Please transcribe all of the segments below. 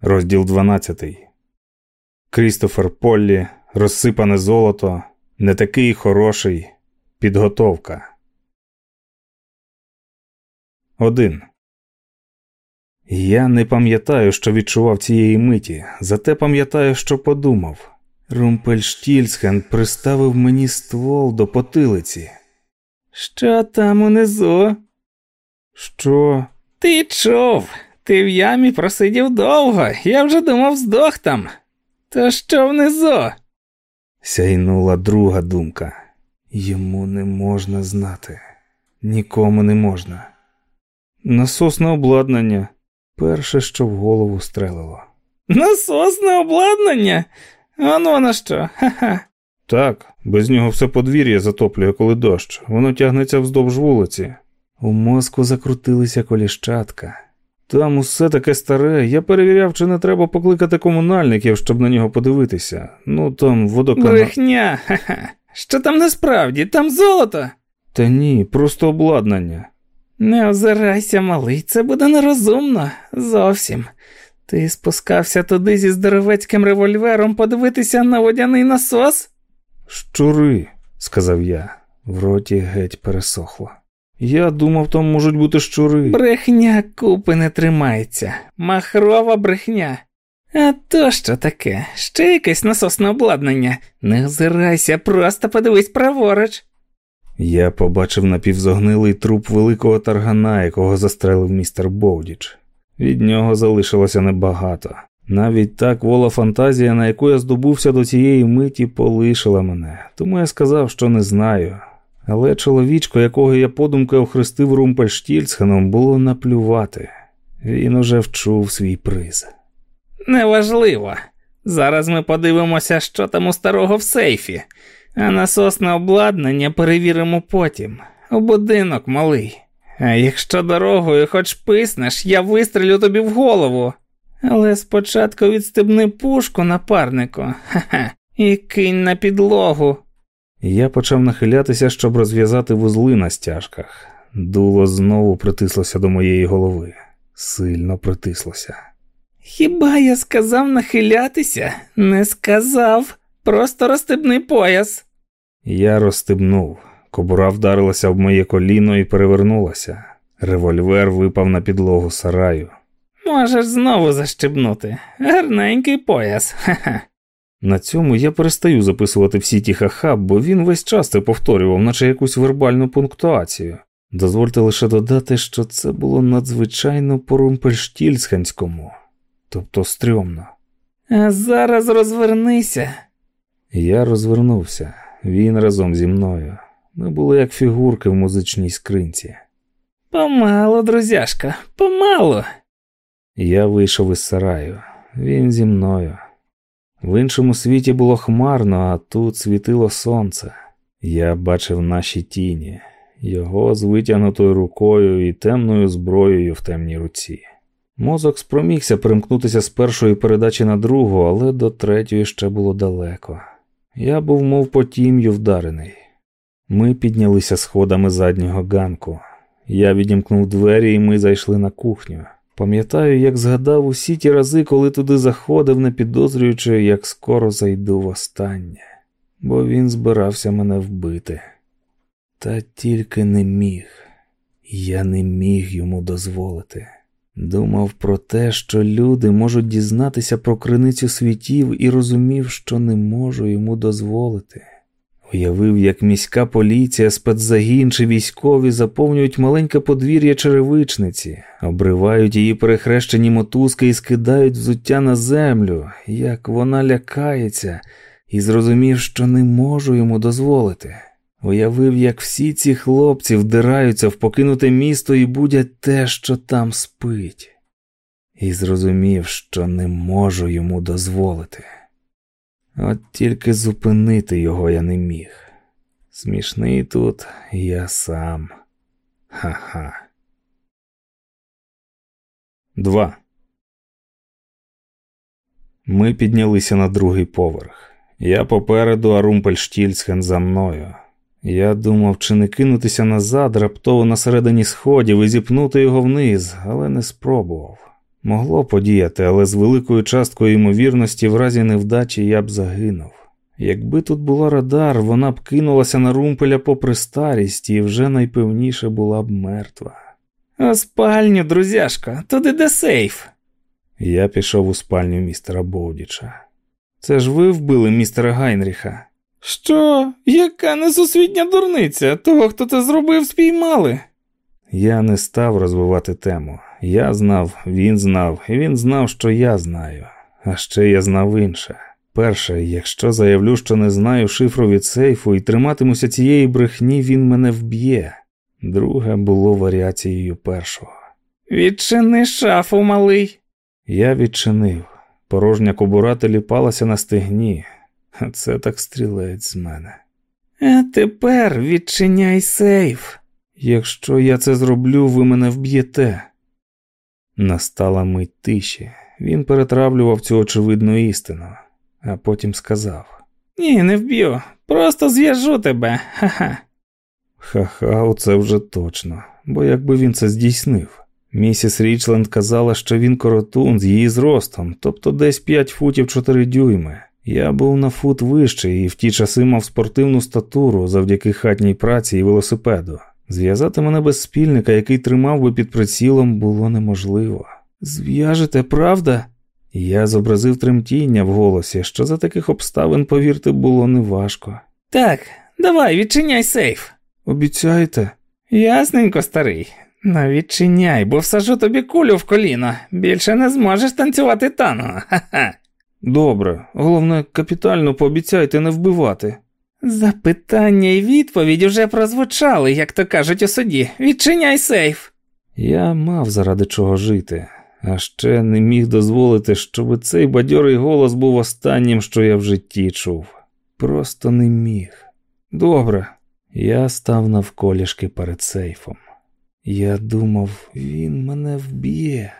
Розділ 12. Крістофер Поллі. Розсипане золото. Не такий хороший. Підготовка. 1. Я не пам'ятаю, що відчував цієї миті, зате пам'ятаю, що подумав. Румпельштільсхен приставив мені ствол до потилиці. Що там унизу? Що? Ти чув? Ти в ямі просидів довго, я вже думав, здох там. То що внизу? Сяйнула друга думка. Йому не можна знати, нікому не можна. Насосне обладнання перше, що в голову стрелило. Насосне обладнання? Воно на що? Ха-ха. Так, без нього все подвір'я затоплює, коли дощ, воно тягнеться вздовж вулиці. У мозку закрутилися коліщатка. Там усе таке старе. Я перевіряв, чи не треба покликати комунальників, щоб на нього подивитися. Ну там водоканал. Брехня, ха-ха. Що там насправді? Там золото? Та ні, просто обладнання. Не озирайся, малий, це буде нерозумно. Зовсім. Ти спускався туди зі здоровецьким револьвером подивитися на водяний насос? Щури, сказав я. В роті геть пересохло. Я думав, там можуть бути щури. Брехня купи не тримається. Махрова брехня. А то що таке? Ще якесь насосне обладнання. Не озирайся, просто подивись праворуч. Я побачив напівзогнилий труп великого таргана, якого застрелив містер Боудіч. Від нього залишилося небагато. Навіть так вола фантазія, на яку я здобувся до цієї миті, полишила мене, тому я сказав, що не знаю. Але чоловічко, якого я подумки охрестив Румпельштільцхеном, було наплювати. Він уже вчув свій приз. Неважливо. Зараз ми подивимося, що там у старого в сейфі, а насосне обладнання перевіримо потім. У будинок малий. А якщо дорогою хоч писнеш, я вистрілю тобі в голову. Але спочатку відстебни пушку, напарнику, ха-ха, і кинь на підлогу. Я почав нахилятися, щоб розв'язати вузли на стяжках. Дуло знову притислося до моєї голови. Сильно притислося. Хіба я сказав нахилятися? Не сказав. Просто розстебни пояс. Я розстебнув. Кобура вдарилася об моє коліно і перевернулася. Револьвер випав на підлогу сараю. Можеш знову застебнути. Гарненький пояс. Ха-ха. На цьому я перестаю записувати всі ті ха-ха, бо він весь час це повторював, наче якусь вербальну пунктуацію. Дозвольте лише додати, що це було надзвичайно по-румпельштільсханському, тобто стрьомно. А зараз розвернися. Я розвернувся, він разом зі мною. Ми були як фігурки в музичній скринці. Помалу, друзяшка, помалу. Я вийшов із сараю, він зі мною. В іншому світі було хмарно, а тут світило сонце. Я бачив наші тіні, його з витягнутою рукою і темною зброєю в темній руці. Мозок спромігся примкнутися з першої передачі на другу, але до третьої ще було далеко. Я був, мов по тім'ю вдарений. Ми піднялися сходами заднього ганку. Я відімкнув двері, і ми зайшли на кухню. Пам'ятаю, як згадав усі ті рази, коли туди заходив, не підозрюючи, як скоро зайду востаннє, бо він збирався мене вбити. Та тільки не міг, я не міг йому дозволити. Думав про те, що люди можуть дізнатися про криницю світів, і розумів, що не можу йому дозволити. Уявив, як міська поліція, спецзагін чи військові заповнюють маленьке подвір'я черевичниці, обривають її перехрещені мотузки і скидають взуття на землю, як вона лякається, і зрозумів, що не можу йому дозволити. Уявив, як всі ці хлопці вдираються в покинуте місто і будять те, що там спить, і зрозумів, що не можу йому дозволити. От тільки зупинити його я не міг. Смішний тут я сам. Ха-ха. Два. Ми піднялися на другий поверх. Я попереду, а Румпельштільцхен за мною. Я думав, чи не кинутися назад раптово на середині сходів і зіпнути його вниз, але не спробував. Могло подіяти, але з великою часткою ймовірності в разі невдачі я б загинув. Якби тут була радар, вона б кинулася на румпеля попри старість і вже найпевніше була б мертва. У спальню, друзяшко, туди де сейф. Я пішов у спальню містера Боудіча. Це ж ви вбили містера Гайнріха. Що? Яка несусвітня дурниця? Того, хто це зробив, спіймали. Я не став розвивати тему. Я знав, він знав, і він знав, що я знаю. А ще я знав інше. Перше, якщо заявлю, що не знаю шифру від сейфу і триматимуся цієї брехні, він мене вб'є. Друге було варіацією першого. Відчини шафу, малий. Я відчинив. Порожня кобура теліпалася на стегні, а це так стрілець з мене. А тепер відчиняй сейф. Якщо я це зроблю, ви мене вб'єте. Настала мить тиші. Він перетравлював цю очевидну істину, а потім сказав: Ні, не вб'ю, просто зв'яжу тебе, ха-ха. Ха-ха, оце вже точно, бо якби він це здійснив. Місіс Річленд казала, що він коротун з її зростом, тобто десь 5 футів 4 дюйми. Я був на фут вищий і в ті часи мав спортивну статуру завдяки хатній праці і велосипеду. Зв'язати мене без спільника, який тримав би під прицілом, було неможливо. Зв'яжете, правда? Я зобразив тремтіння в голосі, що за таких обставин, повірте, було неважко. Так, давай, відчиняй сейф. Обіцяєте? Ясненько, старий. Ну, відчиняй, бо всажу тобі кулю в коліно. Більше не зможеш танцювати танго. Ха-ха. Добре, головне, капітально пообіцяйте не вбивати. Запитання і відповідь уже прозвучали, як то кажуть у суді. Відчиняй сейф. Я мав заради чого жити, а ще не міг дозволити, щоб цей бадьорий голос був останнім, що я в житті чув. Просто не міг. Добре, я став навколішки перед сейфом. Я думав, він мене вб'є,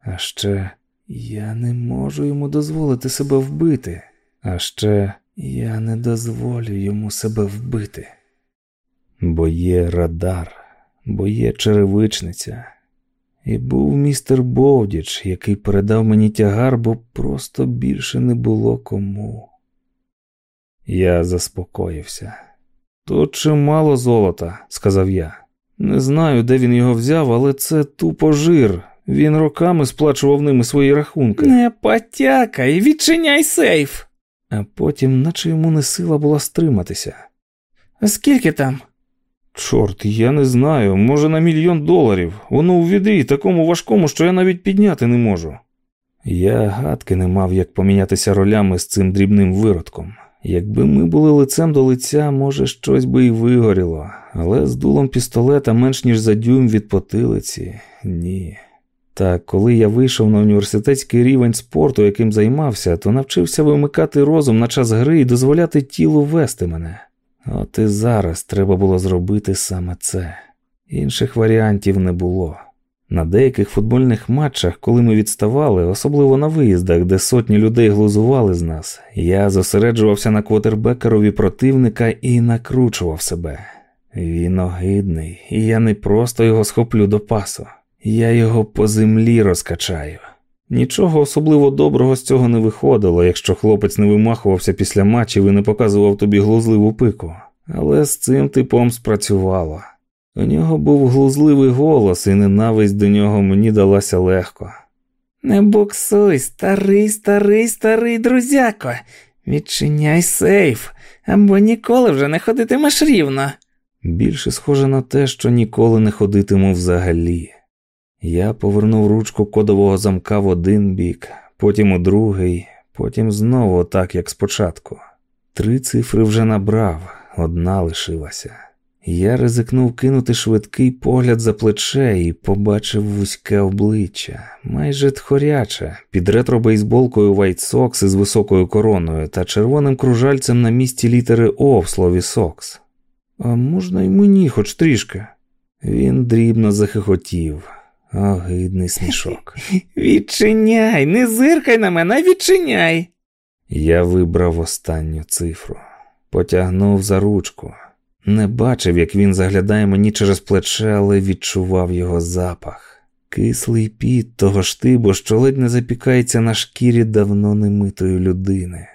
а ще я не можу йому дозволити себе вбити, а ще я не дозволю йому себе вбити. Бо є радар, бо є черевичниця. І був містер Бовдіч, який передав мені тягар, бо просто більше не було кому. Я заспокоївся. Тут чимало золота, сказав я. Не знаю, де він його взяв, але це тупо жир. Він роками сплачував ними свої рахунки. Не потякай, відчиняй сейф. А потім, наче йому не сила була стриматися. Скільки там? Чорт, я не знаю, може на мільйон доларів. Воно у відрі такому важкому, що я навіть підняти не можу. Я гадки не мав, як помінятися ролями з цим дрібним виродком. Якби ми були лицем до лиця, може, щось би і вигоріло, але з дулом пістолета менш ніж за дюйм від потилиці ні. Та коли я вийшов на університетський рівень спорту, яким займався, то навчився вимикати розум на час гри і дозволяти тілу вести мене. От і зараз треба було зробити саме це. Інших варіантів не було. На деяких футбольних матчах, коли ми відставали, особливо на виїздах, де сотні людей глузували з нас, я зосереджувався на квотербекерові противника і накручував себе. Він огидний, і я не просто його схоплю до пасу, я його по землі розкачаю. Нічого особливо доброго з цього не виходило, якщо хлопець не вимахувався після матчів і не показував тобі глузливу пику, але з цим типом спрацювало. У нього був глузливий голос, і ненависть до нього мені далася легко. Не буксуй, старий, старий, старий друзяко, відчиняй сейф, або ніколи вже не ходитимеш рівно. Більше схоже на те, що ніколи не ходитиму взагалі. Я повернув ручку кодового замка в один бік, потім у другий, потім знову так, як спочатку. Три цифри вже набрав, одна лишилася. Я ризикнув кинути швидкий погляд за плече і побачив вузьке обличчя, майже тхоряче, під ретро-бейсболкою White Sox із високою короною та червоним кружальцем на місці літери О в слові Сокс. А можна й мені хоч трішки? Він дрібно захихотів. Огидний смішок. Відчиняй, не зиркай на мене, відчиняй. Я вибрав останню цифру, потягнув за ручку. Не бачив, як він заглядає мені через плече, але відчував його запах. кислий піт того штибу, що ледь не запікається на шкірі давно немитої людини.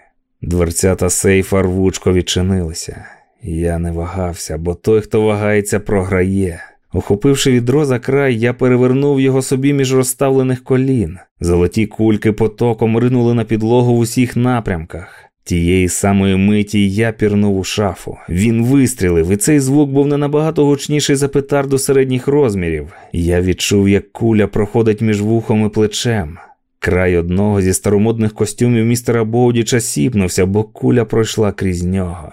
Дверцята сейфа рвучко відчинилися. Я не вагався, бо той, хто вагається, програє. Охопивши відро за край, я перевернув його собі між розставлених колін. Золоті кульки потоком ринули на підлогу в усіх напрямках. Тієї самої миті я пірнув у шафу. Він вистрілив, і цей звук був не набагато гучніший за петарду середніх розмірів. Я відчув, як куля проходить між вухом і плечем. Край одного зі старомодних костюмів містера Боудіча сіпнувся, бо куля пройшла крізь нього.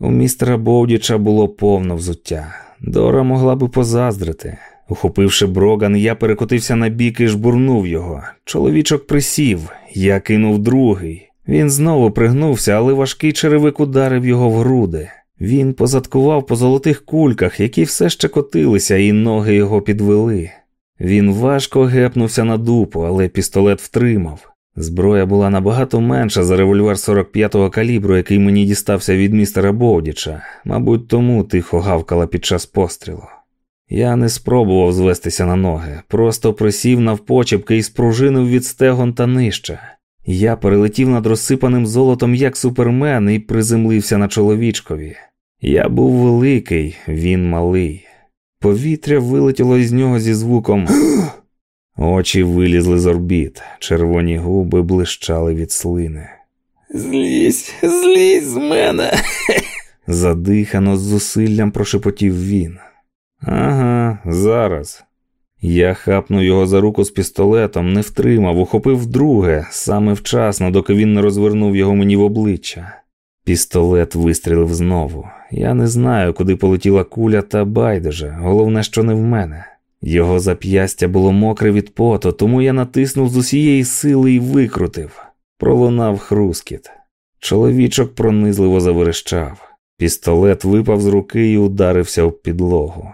У містера Боудіча було повно взуття. Дора могла би позаздрити. Ухопивши броган, я перекотився на бік і жбурнув його. Чоловічок присів, я кинув другий. Він знову пригнувся, але важкий черевик ударив його в груди. Він позадкував по золотих кульках, які все ще котилися, і ноги його підвели. Він важко гепнувся на дупу, але пістолет втримав. Зброя була набагато менша за револьвер 45-го калібру, який мені дістався від містера Боудіча, мабуть, тому тихо гавкала під час пострілу. Я не спробував звестися на ноги, просто присів навпочепки і спружинив від стегон та нижче. Я перелетів над розсипаним золотом як супермен і приземлився на чоловічкові. Я був великий, він малий. Повітря вилетіло із нього зі звуком. Очі вилізли з орбіт, червоні губи блищали від слини. Злізь, злізь з мене. Задихано з зусиллям прошепотів він. Ага, зараз. Я хапнув його за руку з пістолетом, не втримав, ухопив вдруге, саме вчасно, доки він не розвернув його мені в обличчя. Пістолет вистрілив знову. Я не знаю, куди полетіла куля та байдуже, головне, що не в мене. Його зап'ястя було мокре від поту, тому я натиснув з усієї сили і викрутив. Пролунав хрускіт. Чоловічок пронизливо заверещав. Пістолет випав з руки і ударився в підлогу.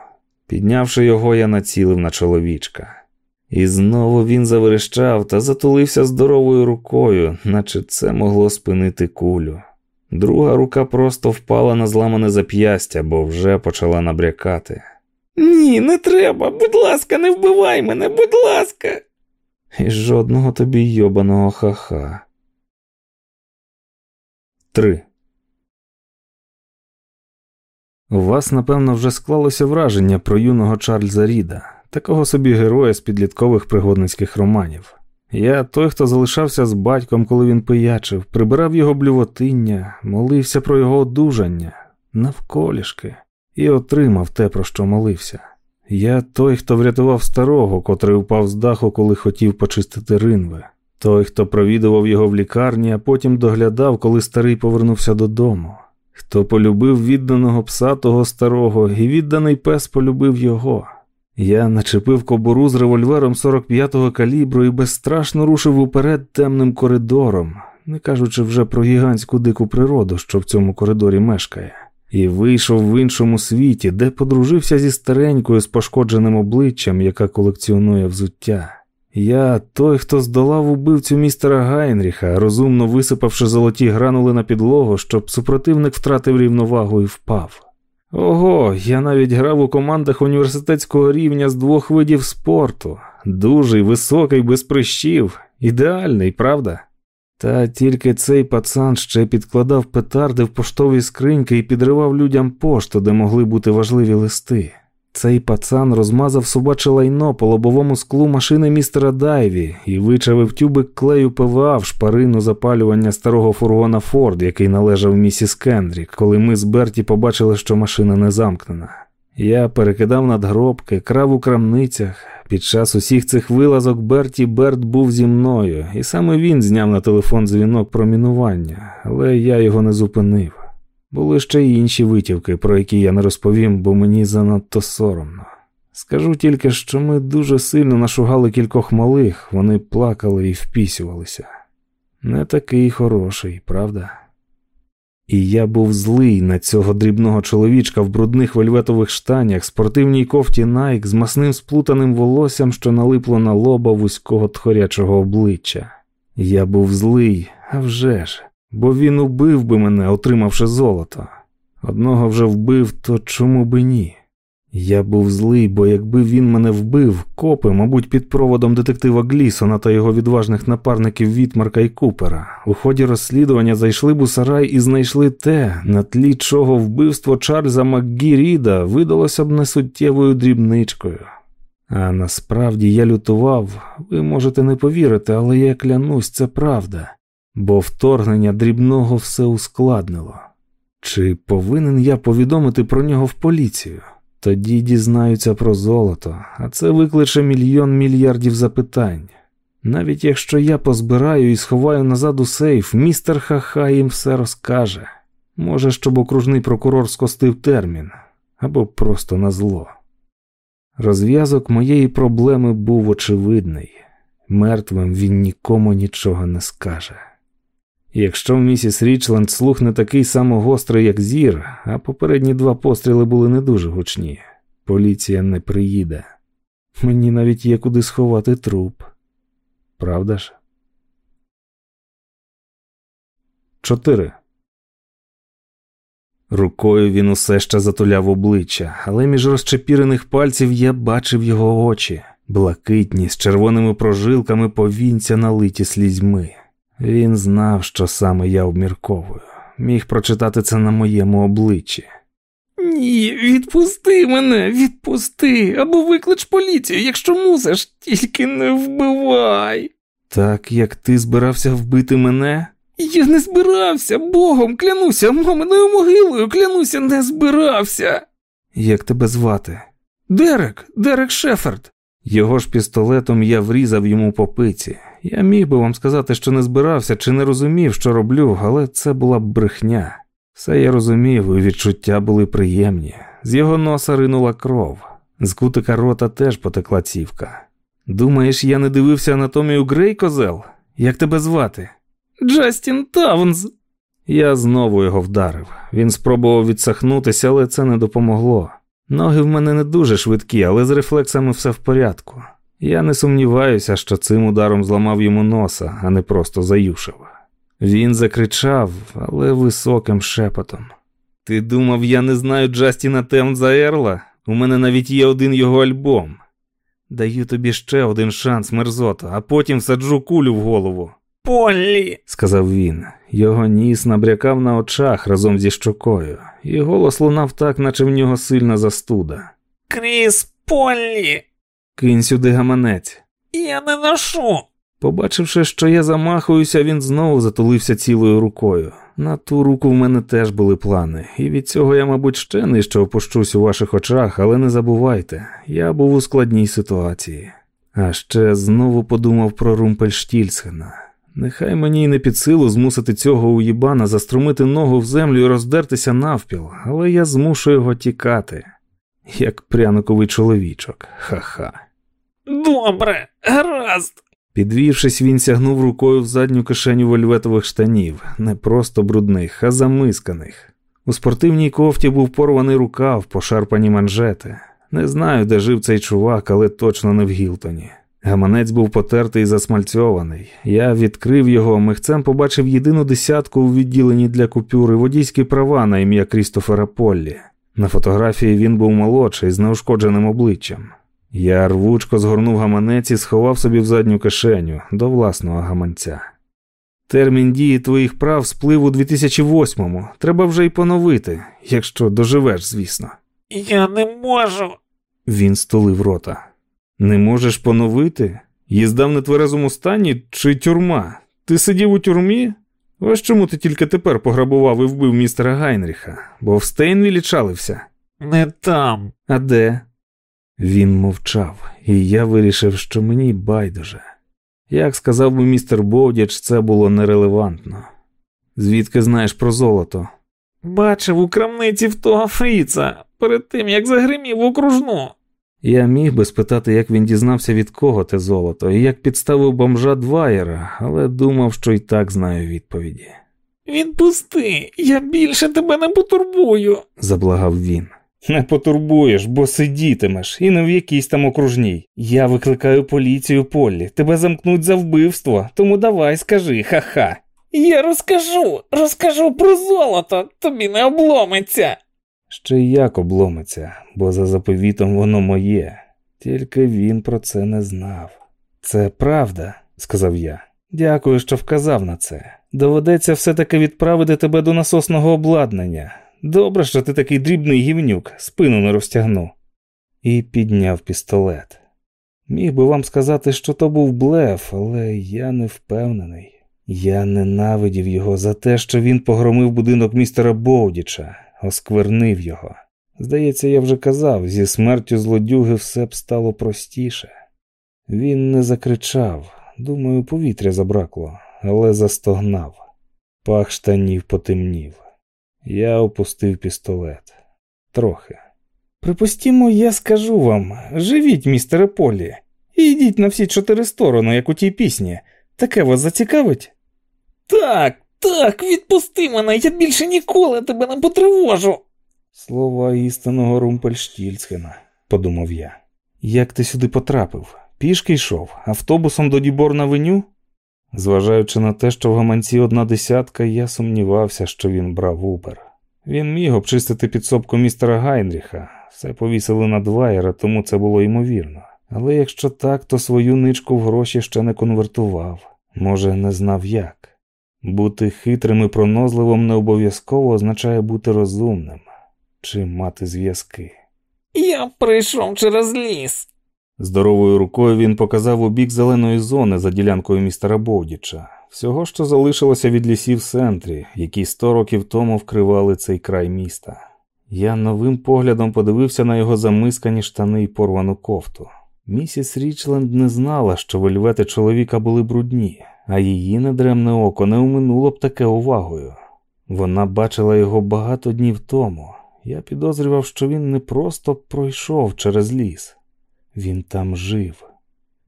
Піднявши його, я націлив на чоловічка. І знову він заверещав та затулився здоровою рукою, наче це могло спинити кулю. Друга рука просто впала на зламане зап'ястя, бо вже почала набрякати. Ні, не треба, будь ласка, не вбивай мене, будь ласка. І жодного тобі йобаного ха-ха. Три. У вас, напевно, вже склалося враження про юного Чарльза Ріда, такого собі героя з підліткових пригодницьких романів. Я той, хто залишався з батьком, коли він пиячив, прибирав його блювотиння, молився про його одужання, навколішки, і отримав те, про що молився. Я той, хто врятував старого, котрий упав з даху, коли хотів почистити ринви, той, хто провідував його в лікарні, а потім доглядав, коли старий повернувся додому. Хто полюбив відданого пса того старого, і відданий пес полюбив його. Я начепив кобуру з револьвером 45-го калібру і безстрашно рушив уперед темним коридором, не кажучи вже про гігантську дику природу, що в цьому коридорі мешкає, і вийшов в іншому світі, де подружився зі старенькою з пошкодженим обличчям, яка колекціонує взуття. Я той, хто здолав убивцю містера Гайнріха, розумно висипавши золоті гранули на підлогу, щоб супротивник втратив рівновагу і впав. Ого, я навіть грав у командах університетського рівня з двох видів спорту, дужий, високий, без прищів, ідеальний, правда? Та тільки цей пацан ще підкладав петарди в поштові скриньки і підривав людям пошту, де могли бути важливі листи. Цей пацан розмазав собаче лайно по лобовому склу машини містера Дайві і вичавив тюбик клею ПВА в шпарину запалювання старого фургона Форд, який належав місіс Кендрік, коли ми з Берті побачили, що машина не замкнена. Я перекидав надгробки, крав у крамницях. Під час усіх цих вилазок Берті Берт був зі мною, і саме він зняв на телефон дзвінок про мінування, але я його не зупинив. Були ще й інші витівки, про які я не розповім, бо мені занадто соромно. Скажу тільки, що ми дуже сильно нашугали кількох малих, вони плакали і впісювалися. Не такий хороший, правда? І я був злий на цього дрібного чоловічка в брудних вельветових штанях, спортивній кофті Найк з масним сплутаним волоссям, що налипло на лоба вузького тхорячого обличчя. Я був злий, а вже ж бо він убив би мене, отримавши золото. Одного вже вбив, то чому би ні? Я був злий, бо якби він мене вбив, копи, мабуть, під проводом детектива Глісона та його відважних напарників Вітмарка і Купера, у ході розслідування зайшли б у сарай і знайшли те, на тлі чого вбивство Чарльза МакГі Ріда видалося б несуттєвою дрібничкою. А насправді я лютував, ви можете не повірити, але я клянусь, це правда, бо вторгнення дрібного все ускладнило. Чи повинен я повідомити про нього в поліцію? Тоді дізнаються про золото, а це викличе мільйон мільярдів запитань. Навіть якщо я позбираю і сховаю назад у сейф, містер Хаха їм все розкаже. Може, щоб окружний прокурор скостив термін або просто на зло. Розв'язок моєї проблеми був очевидний мертвим він нікому нічого не скаже. Якщо місіс Річленд слух не такий самогострий, як зір, а попередні два постріли були не дуже гучні, поліція не приїде. Мені навіть є куди сховати труп. Правда ж? 4. Рукою він усе ще затуляв обличчя, але між розчепірених пальців я бачив його очі, блакитні, з червоними прожилками повінця налиті слізьми. Він знав, що саме я обмірковую, міг прочитати це на моєму обличчі. Ні, відпусти мене, відпусти, або виклич поліцію, якщо мусиш, тільки не вбивай. Так як ти збирався вбити мене? Я не збирався, богом клянуся, маминою могилою клянуся, не збирався. Як тебе звати? Дерек, Дерек Шеферд. Його ж пістолетом я врізав йому по пиці. Я міг би вам сказати, що не збирався чи не розумів, що роблю, але це була брехня. Все я розумів, і відчуття були приємні. З його носа ринула кров, з кутика рота теж потекла цівка. Думаєш, я не дивився анатомію Грей козел? Як тебе звати? Джастін Таунз. Я знову його вдарив. Він спробував відсахнутися, але це не допомогло. Ноги в мене не дуже швидкі, але з рефлексами все в порядку. Я не сумніваюся, що цим ударом зламав йому носа, а не просто заюшив. Він закричав, але високим шепотом. Ти думав, я не знаю Джастіна Темза Ерла? У мене навіть є один його альбом. Даю тобі ще один шанс, мерзото, а потім саджу кулю в голову. Поллі, сказав він. Його ніс набрякав на очах разом зі щокою, і голос лунав так, наче в нього сильна застуда. Кріс Поллі. Кинь сюди гаманець. Я не ношу. Побачивши, що я замахуюся, він знову затулився цілою рукою. На ту руку в мене теж були плани, і від цього я, мабуть, ще нижче опущусь у ваших очах, але не забувайте, я був у складній ситуації. А ще знову подумав про Румпельштільсхена. Нехай мені й не під силу змусити цього уїбана заструмити ногу в землю і роздертися навпіл, але я змушу його тікати, як пряниковий чоловічок, ха-ха. Добре, гаразд. Підвівшись, він сягнув рукою в задню кишеню вольветових штанів, не просто брудних, а замисканих. У спортивній кофті був порваний рукав, пошарпані манжети. Не знаю, де жив цей чувак, але точно не в Гілтоні. Гаманець був потертий і засмальцьований. Я відкрив його, михцем побачив єдину десятку у відділенні для купюри водійські права на ім'я Крістофера Поллі. На фотографії він був молодший з неушкодженим обличчям. Я рвучко згорнув гаманець і сховав собі в задню кишеню до власного гаманця. Термін дії твоїх прав сплив у 2008-му. Треба вже й поновити, якщо доживеш, звісно. Я не можу. Він стулив рота. Не можеш поновити? Їзда в нетверезому стані чи тюрма? Ти сидів у тюрмі? Ось чому ти тільки тепер пограбував і вбив містера Гайнріха, бо в Стейнвілі чалився? Не там. А де? Він мовчав, і я вирішив, що мені байдуже. Як сказав би містер Бовдяч, це було нерелевантно. Звідки знаєш про золото? Бачив у крамниці в того Фріца перед тим, як загримів окружну. Я міг би спитати, як він дізнався від кого те золото, і як підставив бомжа Дваєра, але думав, що й так знаю відповіді. Відпусти, я більше тебе не потурбую, заблагав він. Не потурбуєш, бо сидітимеш, і не в якійсь там окружній. Я викликаю поліцію Поллі, тебе замкнуть за вбивство, тому давай скажи, ха-ха. Я розкажу, розкажу про золото, тобі не обломиться. Ще як обломиться, бо за заповітом воно моє, тільки він про це не знав. Це правда, сказав я. Дякую, що вказав на це. Доведеться все-таки відправити тебе до насосного обладнання. Добре, що ти такий дрібний гівнюк, спину не розтягну. І підняв пістолет. Міг би вам сказати, що то був блеф, але я не впевнений. Я ненавидів його за те, що він погромив будинок містера Боудіча, осквернив його. Здається, я вже казав, зі смертю злодюги все б стало простіше. Він не закричав, думаю, повітря забракло, але застогнав. Пах штанів потемнів. Я опустив пістолет. Трохи. Припустімо, я скажу вам живіть, містере Полі, і йдіть на всі чотири сторони, як у тій пісні. Таке вас зацікавить? Так, так, відпусти мене, я більше ніколи тебе не потривожу. Слова істинного Румпельштільцхена, подумав я. Як ти сюди потрапив? Пішки йшов, автобусом до Діборна веню? Зважаючи на те, що в гаманці одна десятка, я сумнівався, що він брав Убер. Він міг обчистити підсобку містера Гайнріха, все повісили на дваєра, тому це було ймовірно. Але якщо так, то свою ничку в гроші ще не конвертував, може, не знав як. Бути хитрим і пронозливим не обов'язково означає бути розумним чи мати зв'язки. Я прийшов через ліс. Здоровою рукою він показав у бік зеленої зони за ділянкою містера Бовдіча, всього, що залишилося від лісів в центрі, які сто років тому вкривали цей край міста. Я новим поглядом подивився на його замискані штани й порвану кофту. Місіс Річленд не знала, що вельвети чоловіка були брудні, а її недремне око не уминуло б таке увагою. Вона бачила його багато днів тому. Я підозрював, що він не просто пройшов через ліс, він там жив.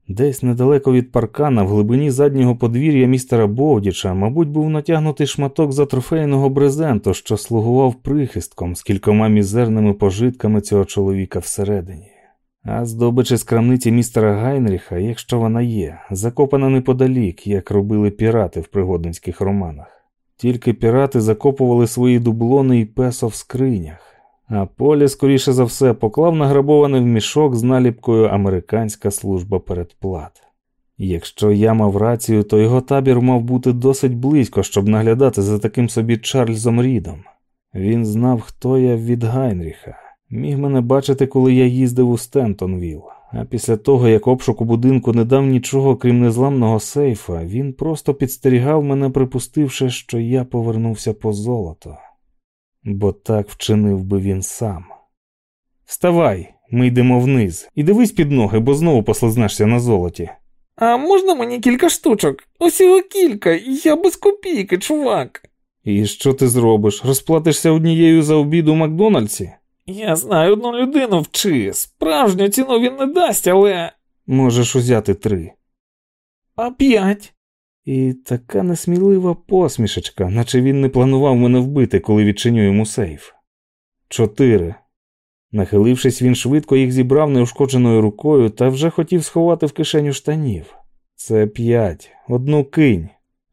Десь недалеко від паркана, в глибині заднього подвір'я містера Бовдіча, мабуть, був натягнутий шматок за трофейного брезенту, що слугував прихистком з кількома мізерними пожитками цього чоловіка всередині. А здобичі крамниці містера Гайнріха, якщо вона є, закопана неподалік, як робили пірати в пригодницьких романах. Тільки пірати закопували свої дублони і песо в скринях, а полі, скоріше за все, поклав награбований в мішок з наліпкою Американська служба передплат. Якщо я мав рацію, то його табір мав бути досить близько, щоб наглядати за таким собі Чарльзом Рідом. Він знав, хто я від Гайнріха. Міг мене бачити, коли я їздив у Стентонвіл, а після того, як обшук у будинку не дав нічого, крім незламного сейфа, він просто підстерігав мене, припустивши, що я повернувся по золото, бо так вчинив би він сам. Вставай, ми йдемо вниз, і дивись під ноги, бо знову послизнешся на золоті. А можна мені кілька штучок? Усього кілька, я без копійки, чувак. І що ти зробиш? Розплатишся однією за обід у Макдональдсі? Я знаю одну людину вчи. Справжню ціну він не дасть, але. Можеш узяти три. А п'ять. І така несмілива посмішечка, наче він не планував мене вбити, коли відчиню йому сейф. Чотири. Нахилившись, він швидко їх зібрав неушкодженою рукою та вже хотів сховати в кишеню штанів. Це п'ять, одну кинь.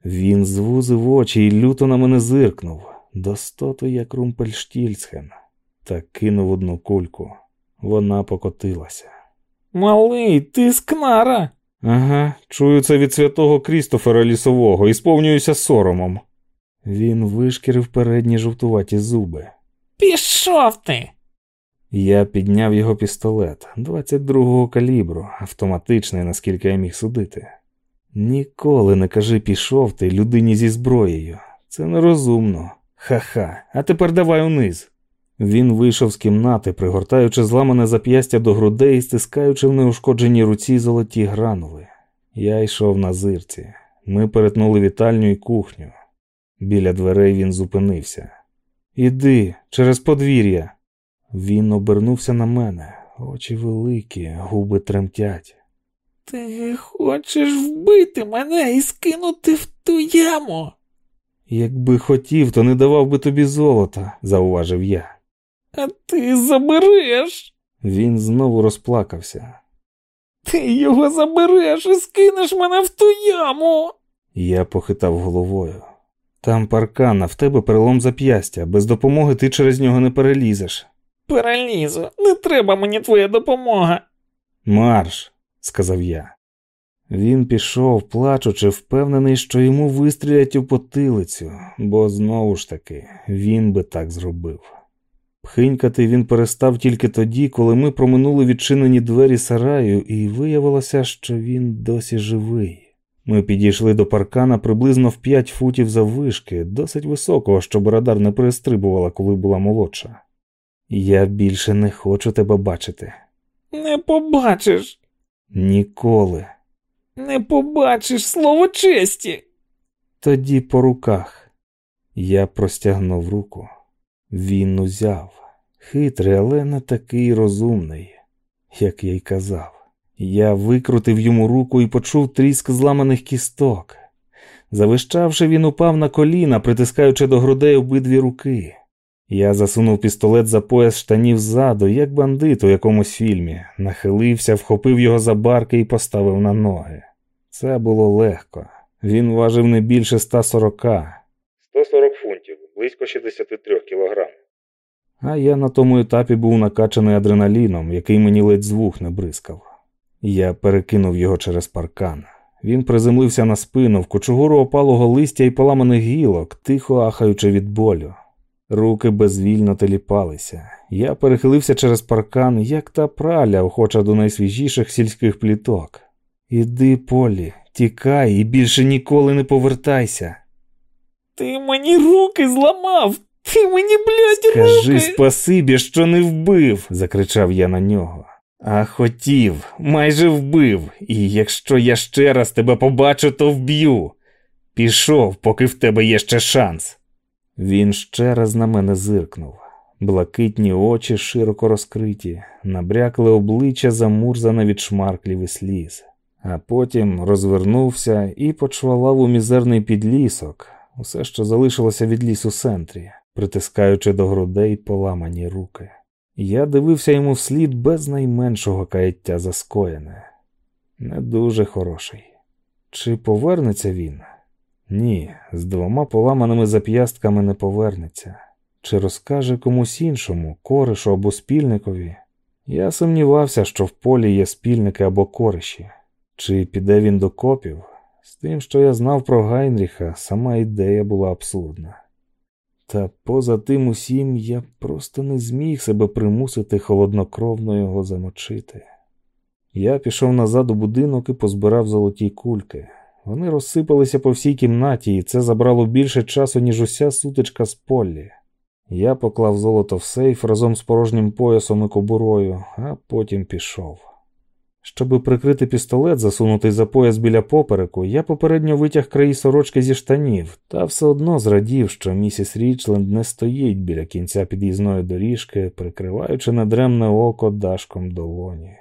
Він звузив очі і люто на мене зиркнув. Достото як Румпельштільцхен та кинув одну кульку. Вона покотилася. Малий, ти скнара. Ага, чую це від святого Крістофера Лісового і сповнююся соромом. Він вишкірив передні жовтуваті зуби. Пішов ти. Я підняв його пістолет 22-го калібру, автоматичний, наскільки я міг судити. Ніколи не кажи пішов ти людині зі зброєю. Це нерозумно. Ха-ха, а тепер давай униз. Він вийшов з кімнати, пригортаючи зламане зап'ястя до грудей і стискаючи в неушкодженій руці золоті гранули. Я йшов на зирці. Ми перетнули вітальню і кухню. Біля дверей він зупинився. Іди, через подвір'я. Він обернувся на мене, очі великі, губи тремтять. Ти хочеш вбити мене і скинути в ту яму? Якби хотів, то не давав би тобі золота, зауважив я. А ти забереш. Він знову розплакався. Ти його забереш і скинеш мене в ту яму. Я похитав головою. Там паркан, а в тебе перелом зап'ястя. Без допомоги ти через нього не перелізеш. Перелізу, не треба мені твоя допомога. Марш, сказав я. Він пішов, плачучи, впевнений, що йому вистрілять у потилицю, бо знову ж таки він би так зробив. Пхинькати він перестав тільки тоді, коли ми проминули відчинені двері сараю, і виявилося, що він досі живий. Ми підійшли до паркана приблизно в п'ять футів заввишки, досить високого, щоб радар не перестрибувала, коли була молодша. Я більше не хочу тебе бачити. Не побачиш, Ніколи. не побачиш слово честі. Тоді по руках. Я простягнув руку. Він узяв. Хитрий, але не такий розумний, як я й казав. Я викрутив йому руку і почув тріск зламаних кісток. Завищавши, він упав на коліна, притискаючи до грудей обидві руки. Я засунув пістолет за пояс штанів ззаду, як бандит у якомусь фільмі, нахилився, вхопив його за барки і поставив на ноги. Це було легко. Він важив не більше 140. 140 фунтів, близько 63 кілограм. А я на тому етапі був накачаний адреналіном, який мені ледь з вух не бризкав. Я перекинув його через паркан. Він приземлився на спину в кучугуру опалого листя і поламаних гілок, тихо ахаючи від болю. Руки безвільно теліпалися. Я перехилився через паркан, як та праля, охоча до найсвіжіших сільських пліток. Іди, Полі, тікай і більше ніколи не повертайся. Ти мені руки зламав. Ти мені, блядь, руки. спасибі, що не вбив, закричав я на нього. А хотів, майже вбив, і якщо я ще раз тебе побачу, то вб'ю. Пішов, поки в тебе є ще шанс. Він ще раз на мене зиркнув. Блакитні очі широко розкриті, набрякле обличчя замурзане від шмарклів і сліз, а потім розвернувся і почвалав у мізерний підлісок, усе, що залишилося від лісу центрі, притискаючи до грудей поламані руки. Я дивився йому вслід без найменшого каяття за скоєне. Не дуже хороший. Чи повернеться він? Ні, з двома поламаними зап'ястками не повернеться. Чи розкаже комусь іншому, коришу або спільникові? Я сумнівався, що в полі є спільники або кориші. Чи піде він до копів? З тим, що я знав про Гайнріха, сама ідея була абсурдна. Та поза тим усім я просто не зміг себе примусити холоднокровно його замочити. Я пішов назад у будинок і позбирав золоті кульки. Вони розсипалися по всій кімнаті, і це забрало більше часу, ніж уся сутичка з Поллі. Я поклав золото в сейф разом з порожнім поясом і кобурою, а потім пішов. Щоби прикрити пістолет, засунутий за пояс біля попереку, я попередньо витяг краї сорочки зі штанів, та все одно зрадів, що місіс Річленд не стоїть біля кінця під'їзної доріжки, прикриваючи недремне око дашком долоні.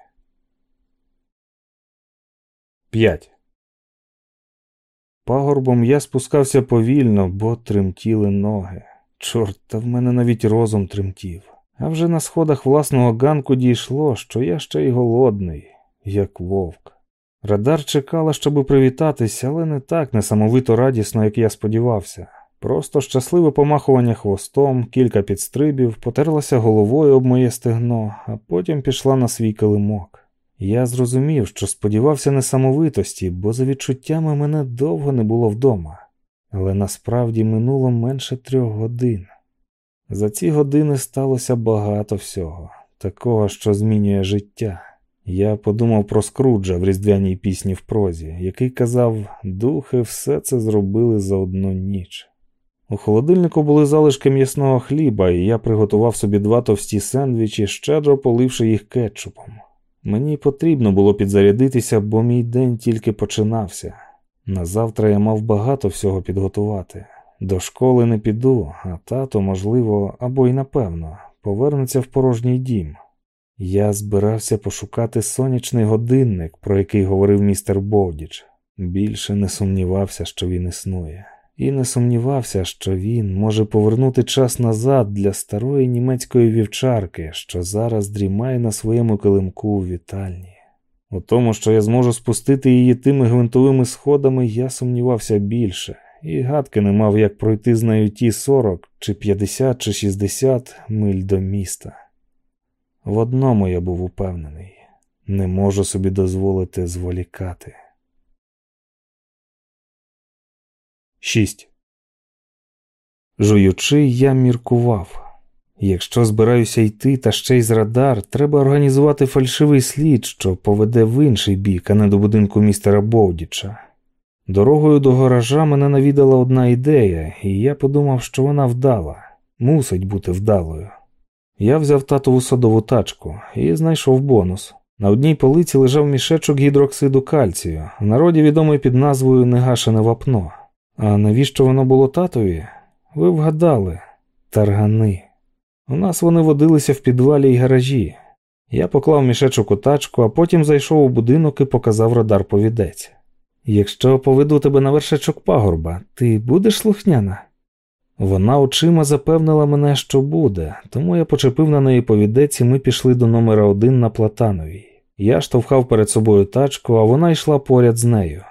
5. Пагорбом я спускався повільно, бо тремтіли ноги. Чорт, та в мене навіть розум тремтів. А вже на сходах власного ганку дійшло, що я ще й голодний, як вовк. Радар чекала, щоби привітатися, але не так несамовито радісно, як я сподівався. Просто щасливе помахування хвостом, кілька підстрибів, потерлася головою об моє стегно, а потім пішла на свій килимок. Я зрозумів, що сподівався несамовитості, бо за відчуттями мене довго не було вдома, але насправді минуло менше трьох годин. За ці години сталося багато всього, такого, що змінює життя. Я подумав про Скруджа в різдвяній пісні в прозі, який казав: Духи все це зробили за одну ніч. У холодильнику були залишки м'ясного хліба, і я приготував собі два товсті сендвічі, щедро поливши їх кетчупом. Мені потрібно було підзарядитися, бо мій день тільки починався. На завтра я мав багато всього підготувати. До школи не піду, а тато, можливо, або й напевно, повернеться в порожній дім. Я збирався пошукати сонячний годинник, про який говорив містер Бовдіч. Більше не сумнівався, що він існує, і не сумнівався, що він може повернути час назад для старої німецької вівчарки, що зараз дрімає на своєму килимку у вітальні. У тому, що я зможу спустити її тими гвинтовими сходами, я сумнівався більше, і гадки не мав, як пройти з нею ті 40 чи 50 чи 60 миль до міста. В одному я був упевнений не можу собі дозволити зволікати. 6. Жуючи, я міркував. Якщо збираюся йти та ще й з радар, треба організувати фальшивий слід, що поведе в інший бік, а не до будинку містера Бовдіча. Дорогою до гаража мене навідала одна ідея, і я подумав, що вона вдала, мусить бути вдалою. Я взяв татову садову тачку і знайшов бонус. На одній полиці лежав мішечок гідроксиду кальцію, в народі відомий під назвою Негашене вапно. А навіщо воно було татові? Ви вгадали таргани. У нас вони водилися в підвалі й гаражі. Я поклав мішечок у тачку, а потім зайшов у будинок і показав радар повідець. Якщо поведу тебе на вершечок пагорба, ти будеш слухняна? Вона очима запевнила мене, що буде, тому я почепив на неї повідець і ми пішли до номера один на Платановій. Я штовхав перед собою тачку, а вона йшла поряд з нею.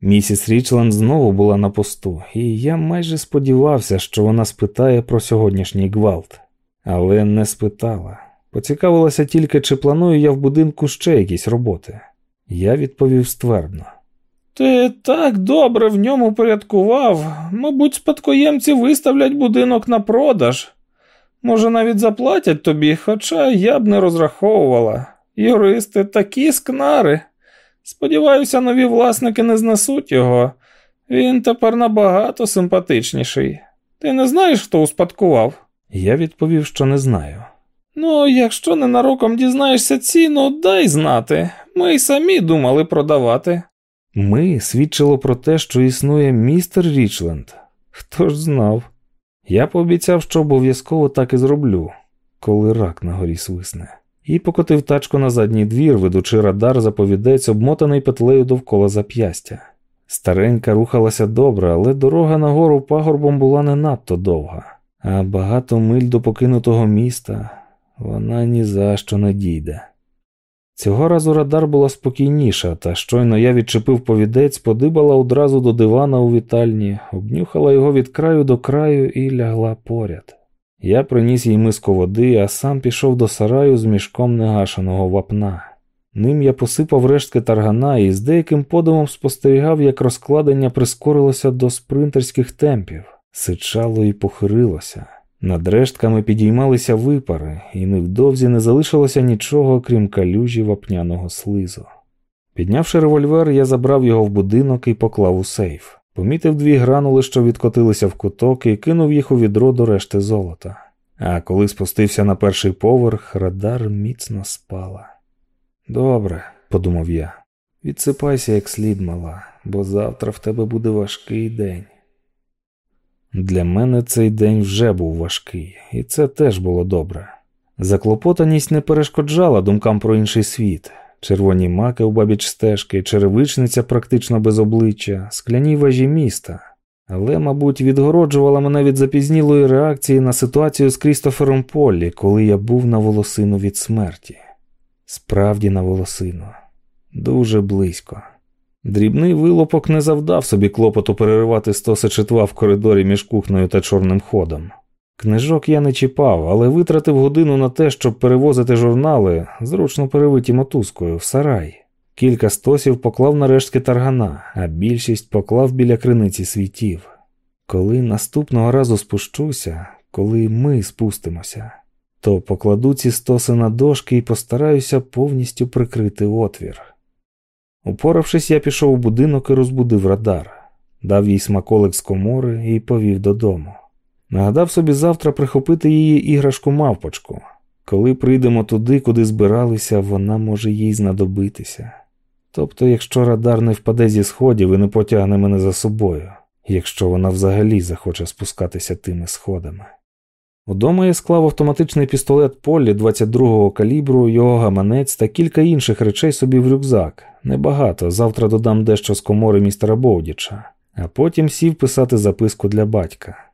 Місіс Річленд знову була на посту, і я майже сподівався, що вона спитає про сьогоднішній гвалт, але не спитала. Поцікавилася тільки, чи планую я в будинку ще якісь роботи. Я відповів ствердно. Ти так добре в ньому порядкував. Мабуть, спадкоємці виставлять будинок на продаж. Може, навіть заплатять тобі, хоча я б не розраховувала. Юристи такі скнари. Сподіваюся, нові власники не знесуть його. Він тепер набагато симпатичніший. Ти не знаєш, хто успадкував? Я відповів, що не знаю. Ну, якщо ненароком дізнаєшся ціну, дай знати. Ми й самі думали продавати. Ми свідчило про те, що існує містер Річленд. Хто ж знав? Я пообіцяв, що обов'язково так і зроблю, коли рак на горі свисне, і покотив тачку на задній двір, ведучи радар заповідець, обмотаний петлею довкола зап'ястя. Старенька рухалася добре, але дорога нагору пагорбом була не надто довга, а багато миль до покинутого міста вона ні за що не дійде. Цього разу радар була спокійніша, та щойно я відчепив повідець, подибала одразу до дивана у вітальні, обнюхала його від краю до краю і лягла поряд. Я приніс їй миску води, а сам пішов до сараю з мішком негашеного вапна. Ним я посипав рештки таргана і з деяким подумом спостерігав, як розкладення прискорилося до спринтерських темпів, сичало і похирилося. Над рештками підіймалися випари, і невдовзі не залишилося нічого, крім калюжі вапняного слизу. Піднявши револьвер, я забрав його в будинок і поклав у сейф. Помітив дві гранули, що відкотилися в куток, і кинув їх у відро до решти золота. А коли спустився на перший поверх, радар міцно спала. Добре, подумав я, відсипайся як слід мала, бо завтра в тебе буде важкий день. Для мене цей день вже був важкий, і це теж було добре. Заклопотаність не перешкоджала думкам про інший світ, червоні маки у бабіч стежки, черевичниця практично без обличчя, скляні вежі міста, але, мабуть, відгороджувала мене від запізнілої реакції на ситуацію з Крістофером Поллі, коли я був на волосину від смерті. Справді на волосину, дуже близько. Дрібний вилопок не завдав собі клопоту переривати стоси читва в коридорі між кухнею та чорним ходом. Книжок я не чіпав, але витратив годину на те, щоб перевозити журнали, зручно перевиті мотузкою, в сарай. Кілька стосів поклав на рештки таргана, а більшість поклав біля криниці світів. Коли наступного разу спущуся, коли ми спустимося, то покладу ці стоси на дошки і постараюся повністю прикрити отвір. Упоравшись, я пішов у будинок і розбудив радар, дав їй смаколик з комори і повів додому. Нагадав собі завтра прихопити її іграшку мавпочку. Коли прийдемо туди, куди збиралися, вона може їй знадобитися. Тобто, якщо радар не впаде зі сходів і не потягне мене за собою, якщо вона взагалі захоче спускатися тими сходами. Удома я склав автоматичний пістолет Полі 22-го калібру, його гаманець та кілька інших речей собі в рюкзак. Небагато, завтра додам дещо з комори містера Бовдіча, а потім сів писати записку для батька.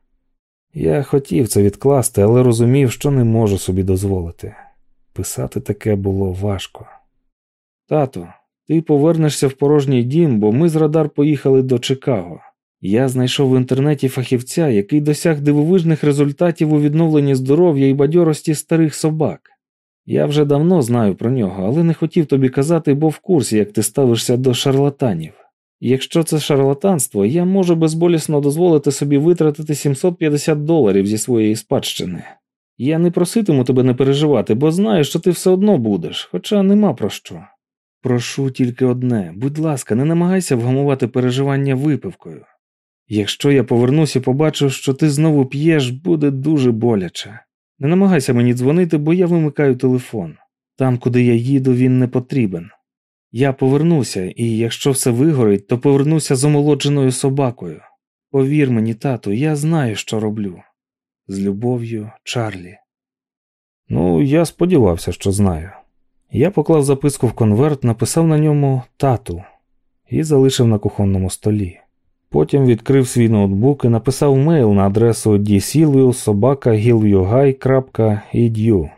Я хотів це відкласти, але розумів, що не можу собі дозволити. Писати таке було важко. Тато, ти повернешся в порожній дім, бо ми з Радар поїхали до Чикаго. Я знайшов в інтернеті фахівця, який досяг дивовижних результатів у відновленні здоров'я і бадьорості старих собак. Я вже давно знаю про нього, але не хотів тобі казати, бо в курсі, як ти ставишся до шарлатанів. Якщо це шарлатанство, я можу безболісно дозволити собі витратити 750 доларів зі своєї спадщини. Я не проситиму тебе не переживати, бо знаю, що ти все одно будеш, хоча нема про що. Прошу тільки одне, будь ласка, не намагайся вгамувати переживання випивкою. Якщо я повернусь і побачу, що ти знову п'єш, буде дуже боляче. Не намагайся мені дзвонити, бо я вимикаю телефон. Там, куди я їду, він не потрібен. Я повернуся, і якщо все вигорить, то повернуся з омолодженою собакою. Повір мені, тату, я знаю, що роблю. З любов'ю, Чарлі. Ну, я сподівався, що знаю. Я поклав записку в конверт, написав на ньому тату і залишив на кухонному столі. Потім відкрив свій ноутбук і написав мейл на адресу dsilvio.edu.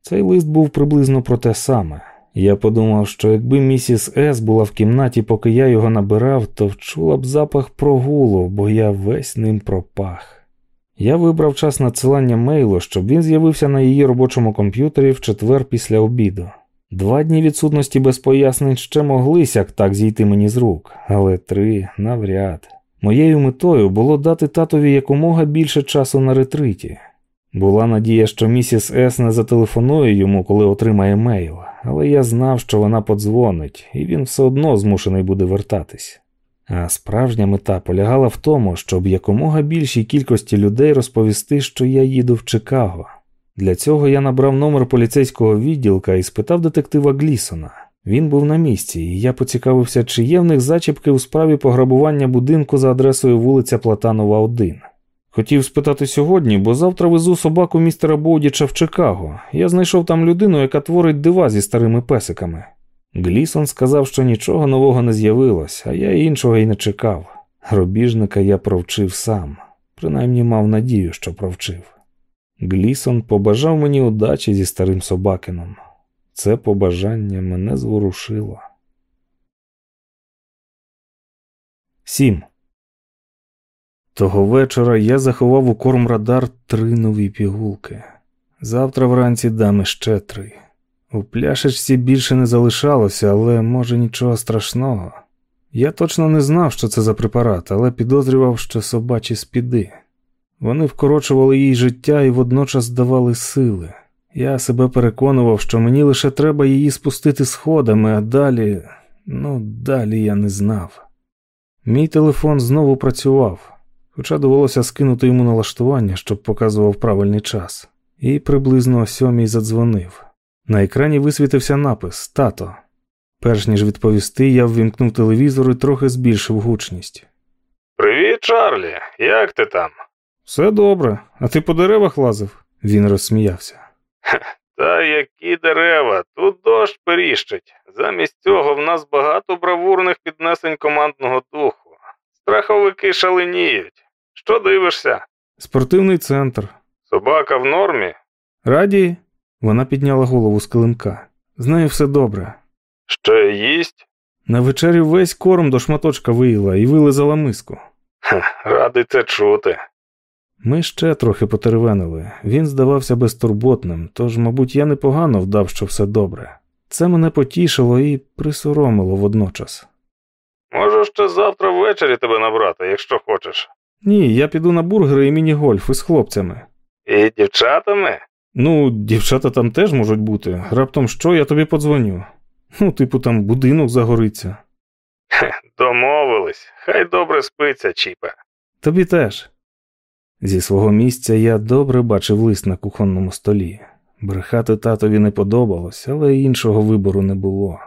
Цей лист був приблизно про те саме. Я подумав, що якби місіс С була в кімнаті, поки я його набирав, то вчула б запах прогулу, бо я весь ним пропах. Я вибрав час надсилання мейлу, щоб він з'явився на її робочому комп'ютері в четвер після обіду. Два дні відсутності без пояснень ще могли сяк так зійти мені з рук, але три навряд. Моєю метою було дати татові якомога більше часу на ретриті. Була надія, що місіс С не зателефонує йому, коли отримає мейл, але я знав, що вона подзвонить, і він все одно змушений буде вертатись. А справжня мета полягала в тому, щоб якомога більшій кількості людей розповісти, що я їду в Чикаго. Для цього я набрав номер поліцейського відділка і спитав детектива Глісона. Він був на місці, і я поцікавився, чи є в них зачіпки у справі пограбування будинку за адресою вулиця Платанова, 1. Хотів спитати сьогодні, бо завтра везу собаку містера Боудіча в Чикаго. Я знайшов там людину, яка творить дива зі старими песиками. Глісон сказав, що нічого нового не з'явилось, а я іншого й не чекав. Робіжника я провчив сам, принаймні мав надію, що провчив. Глісон побажав мені удачі зі старим собакином. Це побажання мене зворушило. 7. Того вечора я заховав у кормрадар три нові пігулки. Завтра вранці дам іще три. У пляшечці більше не залишалося, але може нічого страшного. Я точно не знав, що це за препарат, але підозрював, що собачі спіди. Вони вкорочували їй життя і водночас давали сили. Я себе переконував, що мені лише треба її спустити сходами, а далі, ну, далі я не знав. Мій телефон знову працював, хоча довелося скинути йому налаштування, щоб показував правильний час, і приблизно о сьомій задзвонив. На екрані висвітився напис Тато. Перш ніж відповісти, я ввімкнув телевізор і трохи збільшив гучність. Привіт, Чарлі, як ти там? Все добре, а ти по деревах лазив? Він розсміявся. Та які дерева, тут дощ періщить. Замість цього в нас багато бравурних піднесень командного духу. Страховики шаленіють. Що дивишся? Спортивний центр. Собака в нормі? Раді? Вона підняла голову з килимка. З нею все добре. Що їсть? На вечері весь корм до шматочка виїла і вилизала миску. Ха, радий це чути. Ми ще трохи потеревенили. Він здавався безтурботним, тож, мабуть, я непогано вдав, що все добре. Це мене потішило і присоромило водночас. Можу ще завтра ввечері тебе набрати, якщо хочеш. Ні, я піду на бургери і міні-гольф із хлопцями. І дівчатами? Ну, дівчата там теж можуть бути. Раптом що, я тобі подзвоню. Ну, типу, там будинок загориться. Хе, домовились. Хай добре спиться, Чіпе. Тобі теж. Зі свого місця я добре бачив лист на кухонному столі. Брехати татові не подобалось, але іншого вибору не було.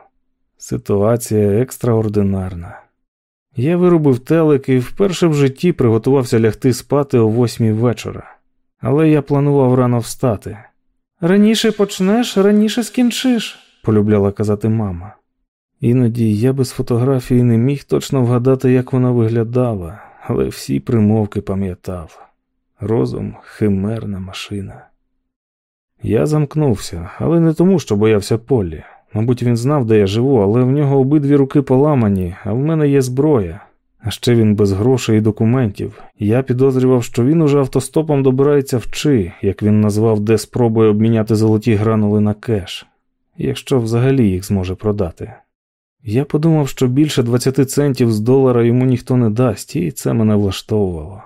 Ситуація екстраординарна. Я вирубив телек і вперше в житті приготувався лягти спати о восьмій вечора, але я планував рано встати. Раніше почнеш, раніше скінчиш, полюбляла казати мама. Іноді я без фотографії не міг точно вгадати, як вона виглядала, але всі примовки пам'ятав. Розум химерна машина. Я замкнувся, але не тому, що боявся Полі. Мабуть, він знав, де я живу, але в нього обидві руки поламані, а в мене є зброя. А ще він без грошей і документів. Я підозрював, що він уже автостопом добирається в Чи, як він назвав, де спробує обміняти золоті гранули на кеш, якщо взагалі їх зможе продати. Я подумав, що більше 20 центів з долара йому ніхто не дасть, і це мене влаштовувало.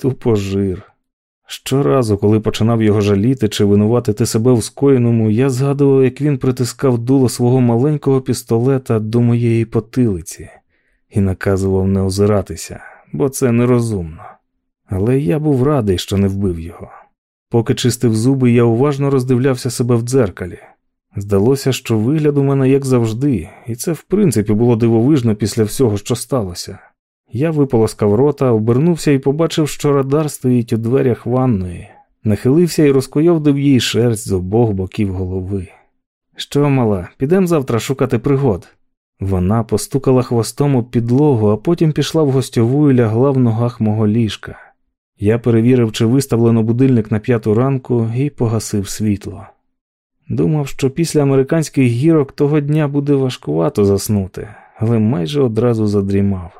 Тупо жир. Щоразу, коли починав його жаліти чи винуватити себе в скоєному, я згадував, як він притискав дуло свого маленького пістолета до моєї потилиці і наказував не озиратися, бо це нерозумно. Але я був радий, що не вбив його. Поки чистив зуби, я уважно роздивлявся себе в дзеркалі. Здалося, що вигляд у мене як завжди, і це в принципі було дивовижно після всього, що сталося. Я виполоскав рота, обернувся і побачив, що радар стоїть у дверях ванної, нахилився і розкойовдив їй шерсть з обох боків голови. Що, мала, підемо завтра шукати пригод. Вона постукала хвостом у підлогу, а потім пішла в гостьову і лягла в ногах мого ліжка. Я перевірив, чи виставлено будильник на п'яту ранку, і погасив світло. Думав, що після американських гірок того дня буде важкувато заснути, але майже одразу задрімав.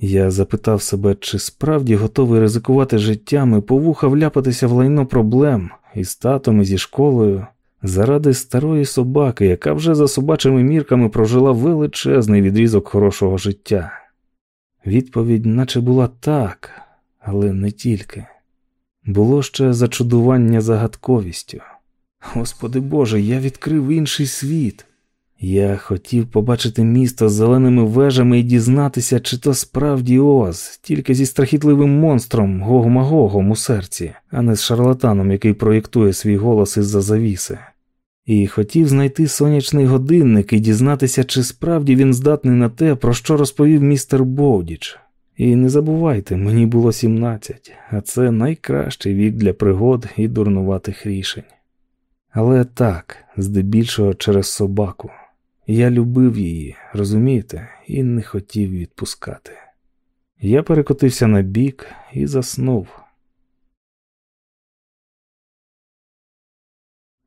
Я запитав себе, чи справді готовий ризикувати життям і повуха вляпатися в лайно проблем із татом і зі школою заради старої собаки, яка вже за собачими мірками прожила величезний відрізок хорошого життя. Відповідь, наче була так, але не тільки. Було ще зачудування загадковістю. Господи Боже, я відкрив інший світ. Я хотів побачити місто з зеленими вежами і дізнатися, чи то справді Оз, тільки зі страхітливим монстром Гогмагогом у серці, а не з шарлатаном, який проєктує свій голос із за завіси. І хотів знайти сонячний годинник і дізнатися, чи справді він здатний на те, про що розповів містер Боудіч. І не забувайте, мені було 17, а це найкращий вік для пригод і дурнуватих рішень. Але так, здебільшого через собаку. Я любив її, розумієте, і не хотів відпускати. Я перекотився на бік і заснув.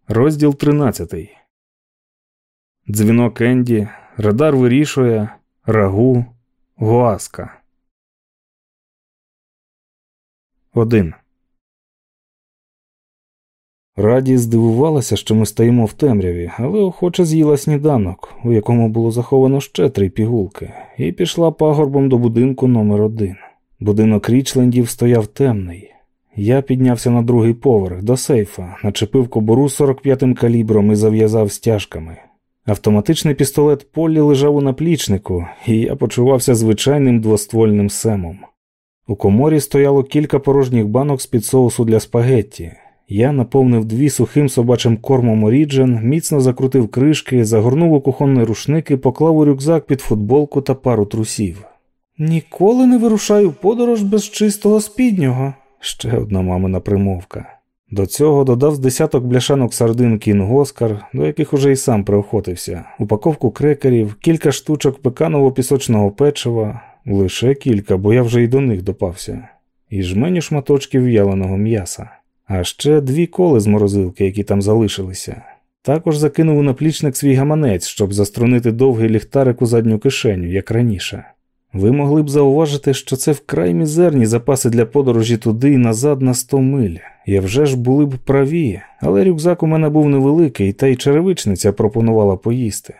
Розділ 13. Дзвінок Енді, Радар вирішує, Рагу, Гуаска. 1. Раді здивувалася, що ми стоїмо в темряві, але охоче з'їла сніданок, у якому було заховано ще три пігулки, і пішла пагорбом до будинку номер один. Будинок Річлендів стояв темний. Я піднявся на другий поверх до сейфа, начепив кобуру 45-м калібром і зав'язав стяжками. Автоматичний пістолет Полі лежав у наплічнику, і я почувався звичайним двоствольним семом. У коморі стояло кілька порожніх банок з під соусу для спагетті. Я наповнив дві сухим собачим кормом Оріджен, міцно закрутив кришки, загорнув у кухонний рушник і поклав у рюкзак під футболку та пару трусів. Ніколи не вирушаю подорож без чистого спіднього. Ще одна мамина примовка. До цього додав з десяток бляшанок сардин Кінг Оскар, до яких уже й сам приохотився, упаковку крекерів, кілька штучок пеканово пісочного печива, лише кілька, бо я вже й до них допався, і жменю шматочків в'яленого м'яса, а ще дві коли з морозилки, які там залишилися. Також закинув у наплічник свій гаманець, щоб заструнити довгий ліхтарик у задню кишеню, як раніше. Ви могли б зауважити, що це вкрай мізерні запаси для подорожі туди і назад на 100 миль. Я вже ж були б праві, але рюкзак у мене був невеликий, та й черевичниця пропонувала поїсти.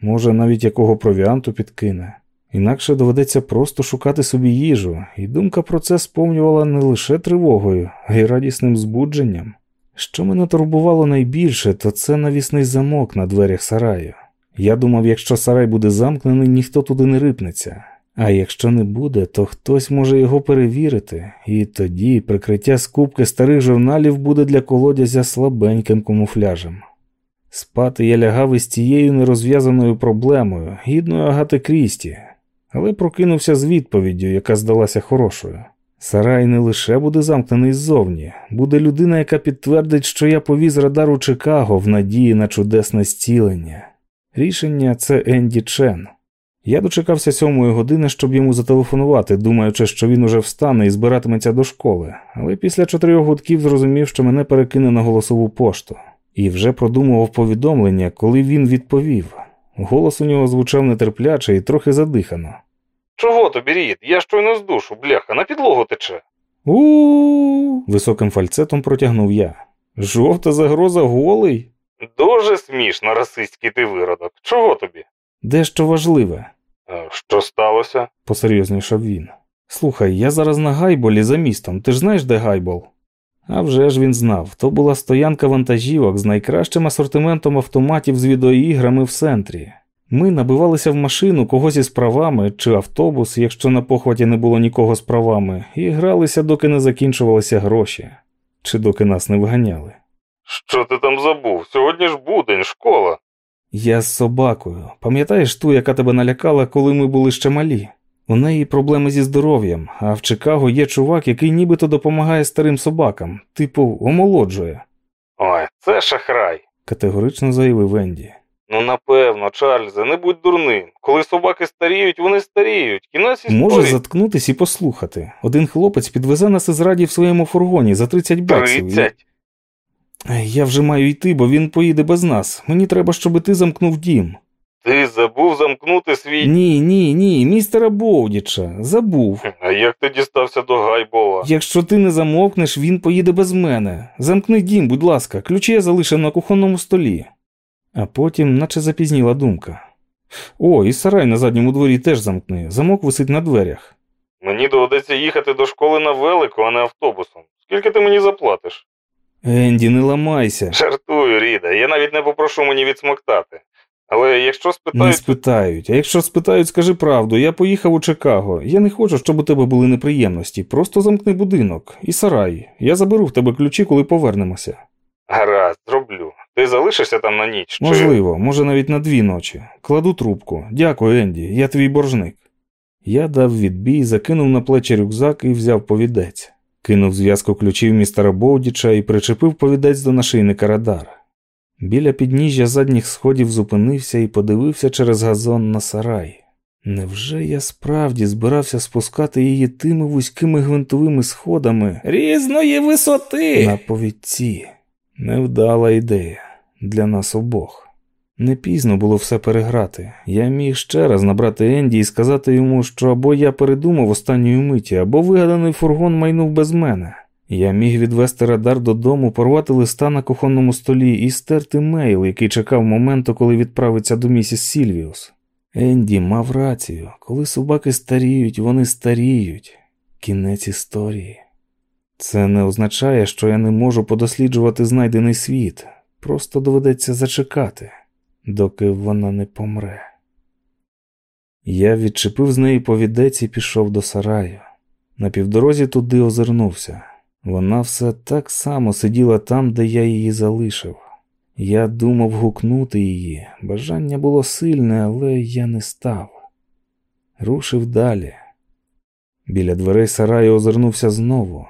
Може, навіть якого провіанту підкине. Інакше доведеться просто шукати собі їжу, і думка про це сповнювала не лише тривогою, а й радісним збудженням. Що мене турбувало найбільше, то це навісний замок на дверях сараю. Я думав, якщо сарай буде замкнений, ніхто туди не рипнеться. А якщо не буде, то хтось може його перевірити, і тоді прикриття скупки старих журналів буде для колодязя слабеньким камуфляжем. Спати я лягав із тією нерозв'язаною проблемою, гідною агати Крісті, але прокинувся з відповіддю, яка здалася хорошою. Сарай не лише буде замкнений ззовні, буде людина, яка підтвердить, що я повіз радар у Чикаго в надії на чудесне зцілення. Рішення це Енді Чен. Я дочекався сьомої години, щоб йому зателефонувати, думаючи, що він уже встане і збиратиметься до школи, але після чотирьох гудків зрозумів, що мене перекине на голосову пошту, і вже продумував повідомлення, коли він відповів. Голос у нього звучав нетерпляче і трохи задихано. Чого тобі, рід? Я щойно з душу, бляха, на підлогу тече. У високим фальцетом протягнув я. Жовта загроза голий? Дуже смішно, расистський ти виродок. Чого тобі? Дещо важливе, «Е, Що сталося? посерйознішав він. Слухай, я зараз на гайболі за містом. Ти ж знаєш, де гайбол? А вже ж він знав, то була стоянка вантажівок з найкращим асортиментом автоматів з відеоіграми в центрі. Ми набивалися в машину когось із правами чи автобус, якщо на похваті не було нікого з правами, і гралися, доки не закінчувалися гроші, чи доки нас не виганяли. Що ти там забув? Сьогодні ж будень, школа. Я з собакою. Пам'ятаєш ту, яка тебе налякала, коли ми були ще малі? У неї проблеми зі здоров'ям, а в Чикаго є чувак, який нібито допомагає старим собакам, типу, омолоджує, Ой, це шахрай. категорично заявив Енді. Ну напевно, Чарльзе, не будь дурним. Коли собаки старіють, вони старіють. Кінець історії. Може заткнутись і послухати. Один хлопець підвезе нас із раді в своєму фургоні за 30 баксів. 30. Я вже маю йти, бо він поїде без нас. Мені треба, щоб ти замкнув дім. Ти забув замкнути свій. Ні, ні, ні, містера Боудіча. Забув. А як ти дістався до Гайбола? Якщо ти не замовкнеш, він поїде без мене. Замкни дім, будь ласка, ключі я залишив на кухонному столі. А потім, наче запізніла думка. О, і сарай на задньому дворі теж замкни. Замок висить на дверях. Мені доведеться їхати до школи на велику, а не автобусом. Скільки ти мені заплатиш? Енді, не ламайся. Жартую, Ріда, я навіть не попрошу мені відсмоктати. Але якщо Не спитають, спитають. А якщо спитають, скажи правду. Я поїхав у Чикаго. Я не хочу, щоб у тебе були неприємності. Просто замкни будинок і сарай. Я заберу в тебе ключі, коли повернемося. гаразд, зроблю. Ти залишишся там на ніч? Чи... Можливо, може навіть на дві ночі. Кладу трубку. Дякую, Енді, я твій боржник. Я дав відбій, закинув на плечі рюкзак і взяв повідець. Кинув зв'язку ключів містера Боудіча і причепив повідець до нашийника Радар. Біля підніжжя задніх сходів зупинився і подивився через газон на сарай. Невже я справді збирався спускати її тими вузькими гвинтовими сходами Різної висоти. на повідці? Невдала ідея для нас обох. Не пізно було все переграти. Я міг ще раз набрати Енді і сказати йому, що або я передумав останньої миті, або вигаданий фургон майнув без мене. Я міг відвести радар додому, порвати листа на кухонному столі і стерти мейл, який чекав моменту, коли відправиться до місіс Сільвіус. Енді мав рацію, коли собаки старіють, вони старіють. Кінець історії. Це не означає, що я не можу подосліджувати знайдений світ. Просто доведеться зачекати, доки вона не помре. Я відчепив з неї повідець і пішов до сараю. На півдорозі туди озирнувся. Вона все так само сиділа там, де я її залишив. Я думав гукнути її. Бажання було сильне, але я не став. Рушив далі. Біля дверей сараю озирнувся знову.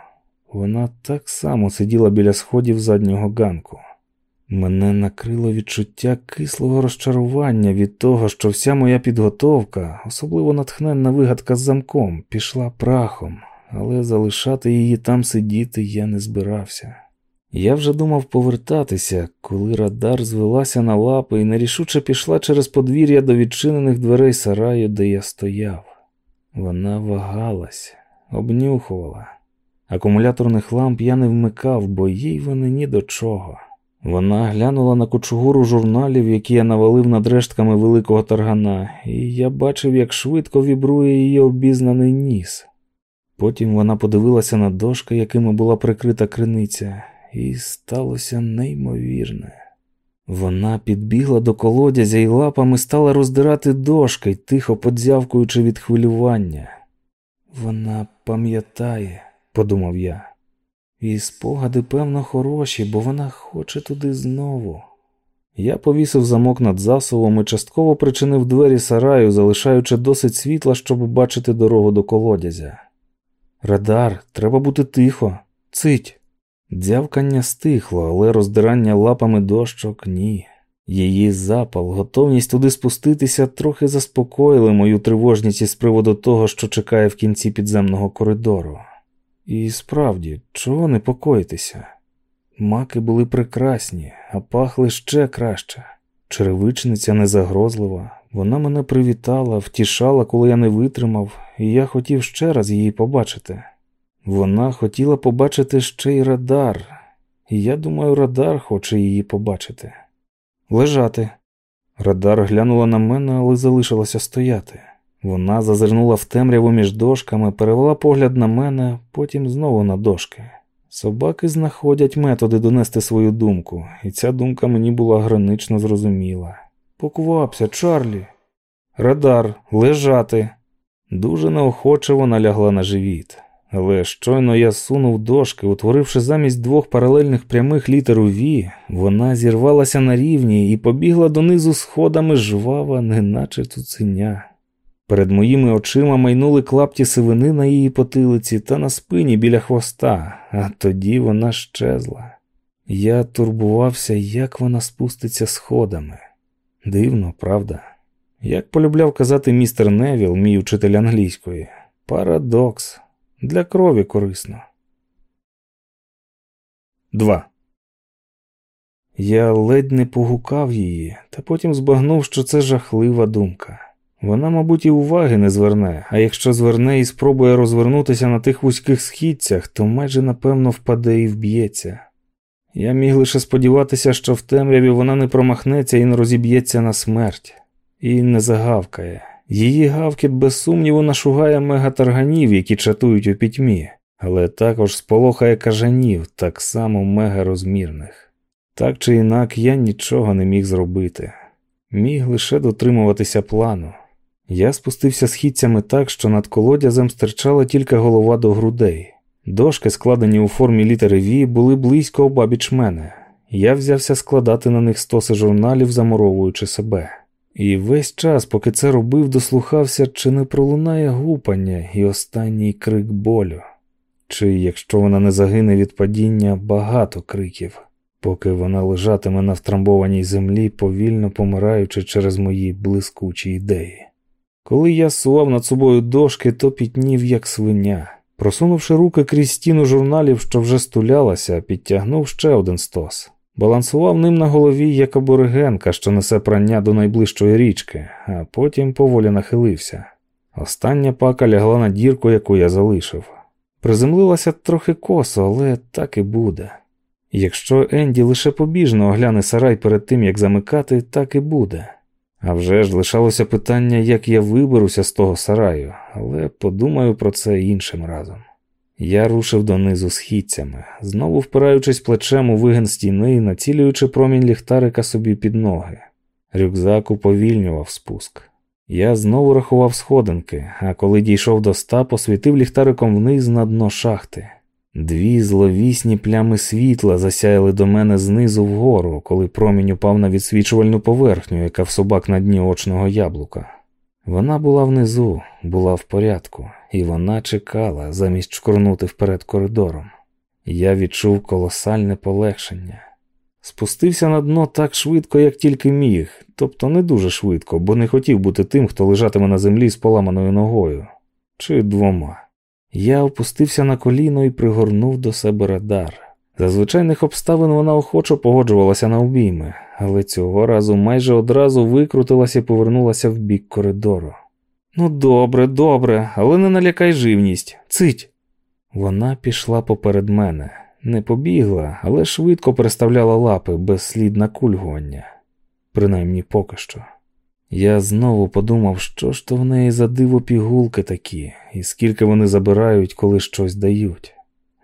Вона так само сиділа біля сходів заднього ганку. Мене накрило відчуття кислого розчарування від того, що вся моя підготовка, особливо натхненна вигадка з замком, пішла прахом, але залишати її там сидіти я не збирався. Я вже думав повертатися, коли радар звелася на лапи і нерішуче пішла через подвір'я до відчинених дверей сараю, де я стояв. Вона вагалась, обнюхувала. Акумуляторних ламп я не вмикав, бо їй вони ні до чого. Вона глянула на кучугуру журналів, які я навалив над рештками великого таргана, і я бачив, як швидко вібрує її обізнаний ніс. Потім вона подивилася на дошки, якими була прикрита криниця, і сталося неймовірне. Вона підбігла до колодязя і лапами стала роздирати дошки, тихо подзявкуючи від хвилювання. Вона пам'ятає, подумав я. І спогади, певно, хороші, бо вона хоче туди знову. Я повісив замок над засувом і частково причинив двері сараю, залишаючи досить світла, щоб бачити дорогу до колодязя. Радар, треба бути тихо, цить. Дзявкання стихло, але роздирання лапами дощок ні. Її запал, готовність туди спуститися трохи заспокоїли мою тривожність із приводу того, що чекає в кінці підземного коридору. І справді, чого непокоїтися? Маки були прекрасні, а пахли ще краще. Черевичниця незагрозлива, Вона мене привітала, втішала, коли я не витримав, і я хотів ще раз її побачити. Вона хотіла побачити ще й радар, і я думаю, радар хоче її побачити. Лежати. Радар глянула на мене, але залишилася стояти. Вона зазирнула в темряву між дошками, перевела погляд на мене, потім знову на дошки. Собаки знаходять методи донести свою думку, і ця думка мені була гранично зрозуміла. Поквапся, Чарлі. Радар, лежати. Дуже неохоче вона лягла на живіт. Але щойно я сунув дошки, утворивши замість двох паралельних прямих літер у «Ві», вона зірвалася на рівні і побігла донизу сходами жвава, неначе цуценя. Перед моїми очима майнули клапті сивини на її потилиці та на спині біля хвоста, а тоді вона щезла. Я турбувався, як вона спуститься сходами. Дивно, правда? Як полюбляв казати містер Невіл, мій учитель англійської, парадокс. Для крові корисно. 2. Я ледь не погукав її, та потім збагнув, що це жахлива думка. Вона, мабуть, і уваги не зверне, а якщо зверне і спробує розвернутися на тих вузьких східцях, то майже напевно впаде і вб'ється. Я міг лише сподіватися, що в темряві вона не промахнеться і не розіб'ється на смерть, і не загавкає. Її гавкіт, без сумніву, нашугає мегатарганів, які чатують у пітьмі, але також сполохає кажанів, так само мегарозмірних. Так чи інак я нічого не міг зробити, міг лише дотримуватися плану. Я спустився східцями так, що над колодязем стирчала тільки голова до грудей. Дошки, складені у формі літери Ві, були близько обабіч мене. Я взявся складати на них стоси журналів, замуровуючи себе. І весь час, поки це робив, дослухався, чи не пролунає гупання і останній крик болю, чи, якщо вона не загине від падіння, багато криків, поки вона лежатиме на втрамбованій землі, повільно помираючи через мої блискучі ідеї. Коли я сував над собою дошки, то пітнів, як свиня. Просунувши руки крізь стіну журналів, що вже стулялася, підтягнув ще один стос. Балансував ним на голові, як аборигенка, що несе прання до найближчої річки, а потім поволі нахилився. Остання пака лягла на дірку, яку я залишив. Приземлилася трохи косо, але так і буде. Якщо Енді лише побіжно огляне сарай перед тим, як замикати, так і буде. А вже ж лишалося питання, як я виберуся з того сараю, але подумаю про це іншим разом. Я рушив донизу східцями, знову впираючись плечем у вигин стіни і націлюючи промінь ліхтарика собі під ноги. Рюкзак уповільнював спуск. Я знову рахував сходинки, а коли дійшов до ста, посвітив ліхтариком вниз на дно шахти. Дві зловісні плями світла засяяли до мене знизу вгору, коли промінь упав на відсвічувальну поверхню, яка в собак на дні очного яблука. Вона була внизу, була в порядку, і вона чекала замість шкурнути вперед коридором. Я відчув колосальне полегшення. Спустився на дно так швидко, як тільки міг, тобто не дуже швидко, бо не хотів бути тим, хто лежатиме на землі з поламаною ногою чи двома. Я опустився на коліно і пригорнув до себе радар. За звичайних обставин вона охоче погоджувалася на обійми, але цього разу майже одразу викрутилася і повернулася в бік коридору. Ну, добре, добре, але не налякай живність. Цить. Вона пішла поперед мене, не побігла, але швидко переставляла лапи без слід накульгування, принаймні поки що. Я знову подумав, що ж то в неї за диво пігулки такі, і скільки вони забирають, коли щось дають.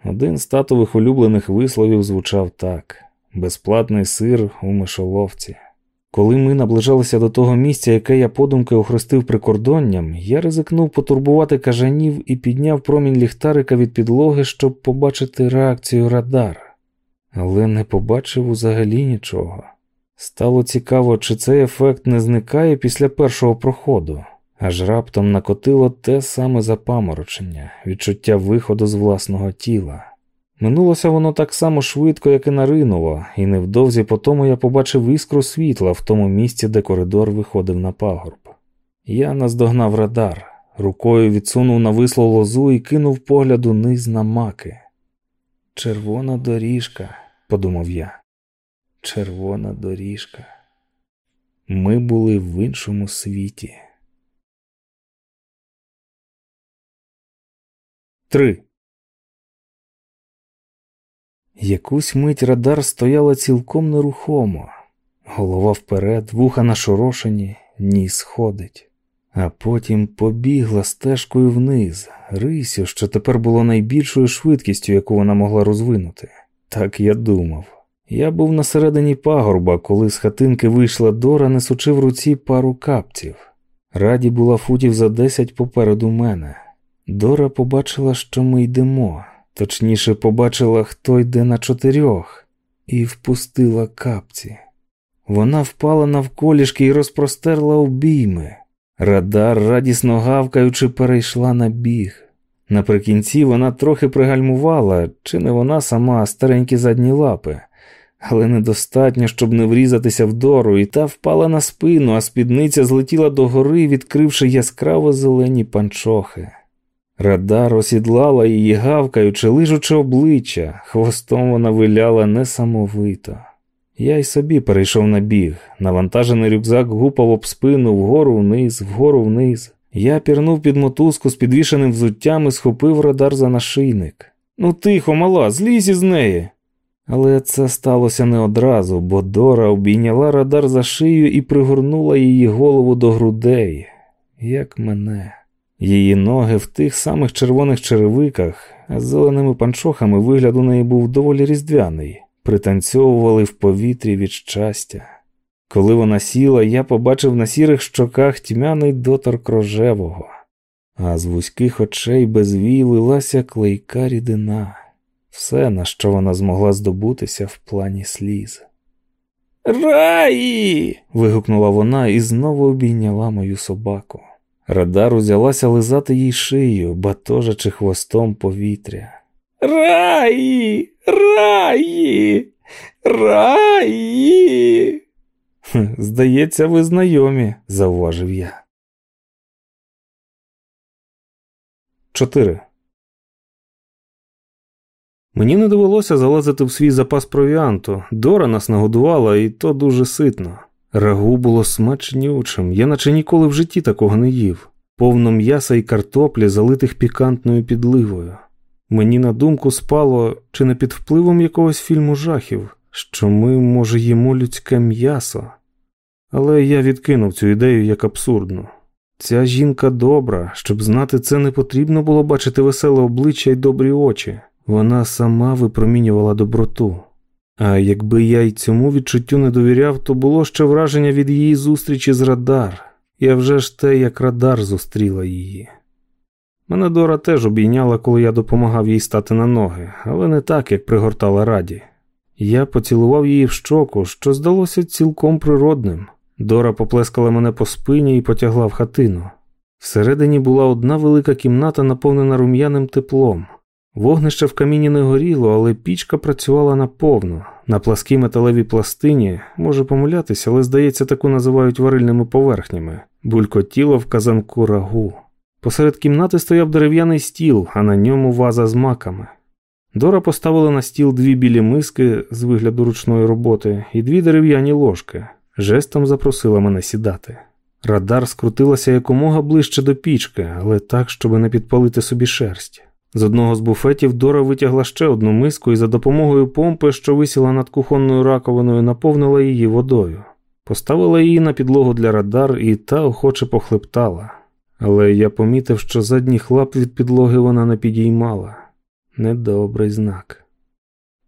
Один з татових улюблених висловів звучав так: безплатний сир у мишоловці. Коли ми наближалися до того місця, яке я подумки охрестив прикордонням, я ризикнув потурбувати кажанів і підняв промінь ліхтарика від підлоги, щоб побачити реакцію радар, але не побачив взагалі нічого. Стало цікаво, чи цей ефект не зникає після першого проходу, аж раптом накотило те саме запаморочення, відчуття виходу з власного тіла. Минулося воно так само швидко, як і наринуло, і невдовзі по тому я побачив іскру світла в тому місці, де коридор виходив на пагорб. Я наздогнав радар, рукою відсунув на вислу лозу і кинув погляд униз на маки. Червона доріжка, подумав я червона доріжка. Ми були в іншому світі. 3. Якусь мить радар стояла цілком нерухомо. Голова вперед, вуха нашорошені, ніс ходить, а потім побігла стежкою вниз, рисю, що тепер було найбільшою швидкістю, яку вона могла розвинути. Так я думав. Я був на середині пагорба, коли з хатинки вийшла Дора, несучи в руці пару капців. Раді була футів за десять попереду мене. Дора побачила, що ми йдемо, точніше, побачила, хто йде на чотирьох, і впустила капці. Вона впала навколішки і розпростерла обійми. Радар, радісно гавкаючи, перейшла на біг. Наприкінці вона трохи пригальмувала, чи не вона сама старенькі задні лапи, але недостатньо, щоб не врізатися в дору, і та впала на спину, а спідниця злетіла догори, відкривши яскраво зелені панчохи. Радар осідлала її, гавкаючи, лижучи обличчя, хвостом вона виляла несамовито. Я й собі перейшов на біг. Навантажений рюкзак гупав об спину вгору вниз, вгору вниз. Я пірнув під мотузку з підвішеним взуттям і схопив радар за нашийник. Ну, тихо, мала, злізь із неї. Але це сталося не одразу, бо Дора обійняла радар за шию і пригорнула її голову до грудей, як мене. Її ноги в тих самих червоних черевиках, а з зеленими панчохами вигляд у неї був доволі різдвяний, пританцьовували в повітрі від щастя. Коли вона сіла, я побачив на сірих щоках тьмяний доторк рожевого, а з вузьких очей без лилася клейка рідина, все, на що вона змогла здобутися в плані сліз. Раї. вигукнула вона і знову обійняла мою собаку. Радар узялася лизати їй шию, батожачи хвостом повітря. Раї, раї, раї. Здається, ви знайомі, зауважив я. 4. Мені не довелося залазити в свій запас провіанту. Дора нас нагодувала, і то дуже ситно. Рагу було смачнючим, я наче ніколи в житті такого не їв, повно м'яса і картоплі, залитих пікантною підливою. Мені на думку спало, чи не під впливом якогось фільму жахів, що ми, може, їмо людське м'ясо. Але я відкинув цю ідею як абсурдну. Ця жінка добра, щоб знати це, не потрібно було бачити веселе обличчя й добрі очі. Вона сама випромінювала доброту. А якби я й цьому відчуттю не довіряв, то було ще враження від її зустрічі з Радар. Я вже ж те, як Радар зустріла її. Мене Дора теж обійняла, коли я допомагав їй стати на ноги, але не так, як пригортала раді. Я поцілував її в щоку, що здалося цілком природним. Дора поплескала мене по спині і потягла в хатину. Всередині була одна велика кімната, наповнена рум'яним теплом. Вогнище в каміні не горіло, але пічка працювала наповну. На пласкій металевій пластині, може помилятися, але здається, таку називають варильними поверхнями, булькотіло в казанку рагу. Посеред кімнати стояв дерев'яний стіл, а на ньому ваза з маками. Дора поставила на стіл дві білі миски з вигляду ручної роботи і дві дерев'яні ложки. Жестом запросила мене сідати. Радар скрутилася якомога ближче до пічки, але так, щоб не підпалити собі шерсть. З одного з буфетів Дора витягла ще одну миску і за допомогою помпи, що висіла над кухонною раковиною, наповнила її водою. Поставила її на підлогу для радар і та охоче похлептала. Але я помітив, що задній хлап від підлоги вона не підіймала. Недобрий знак.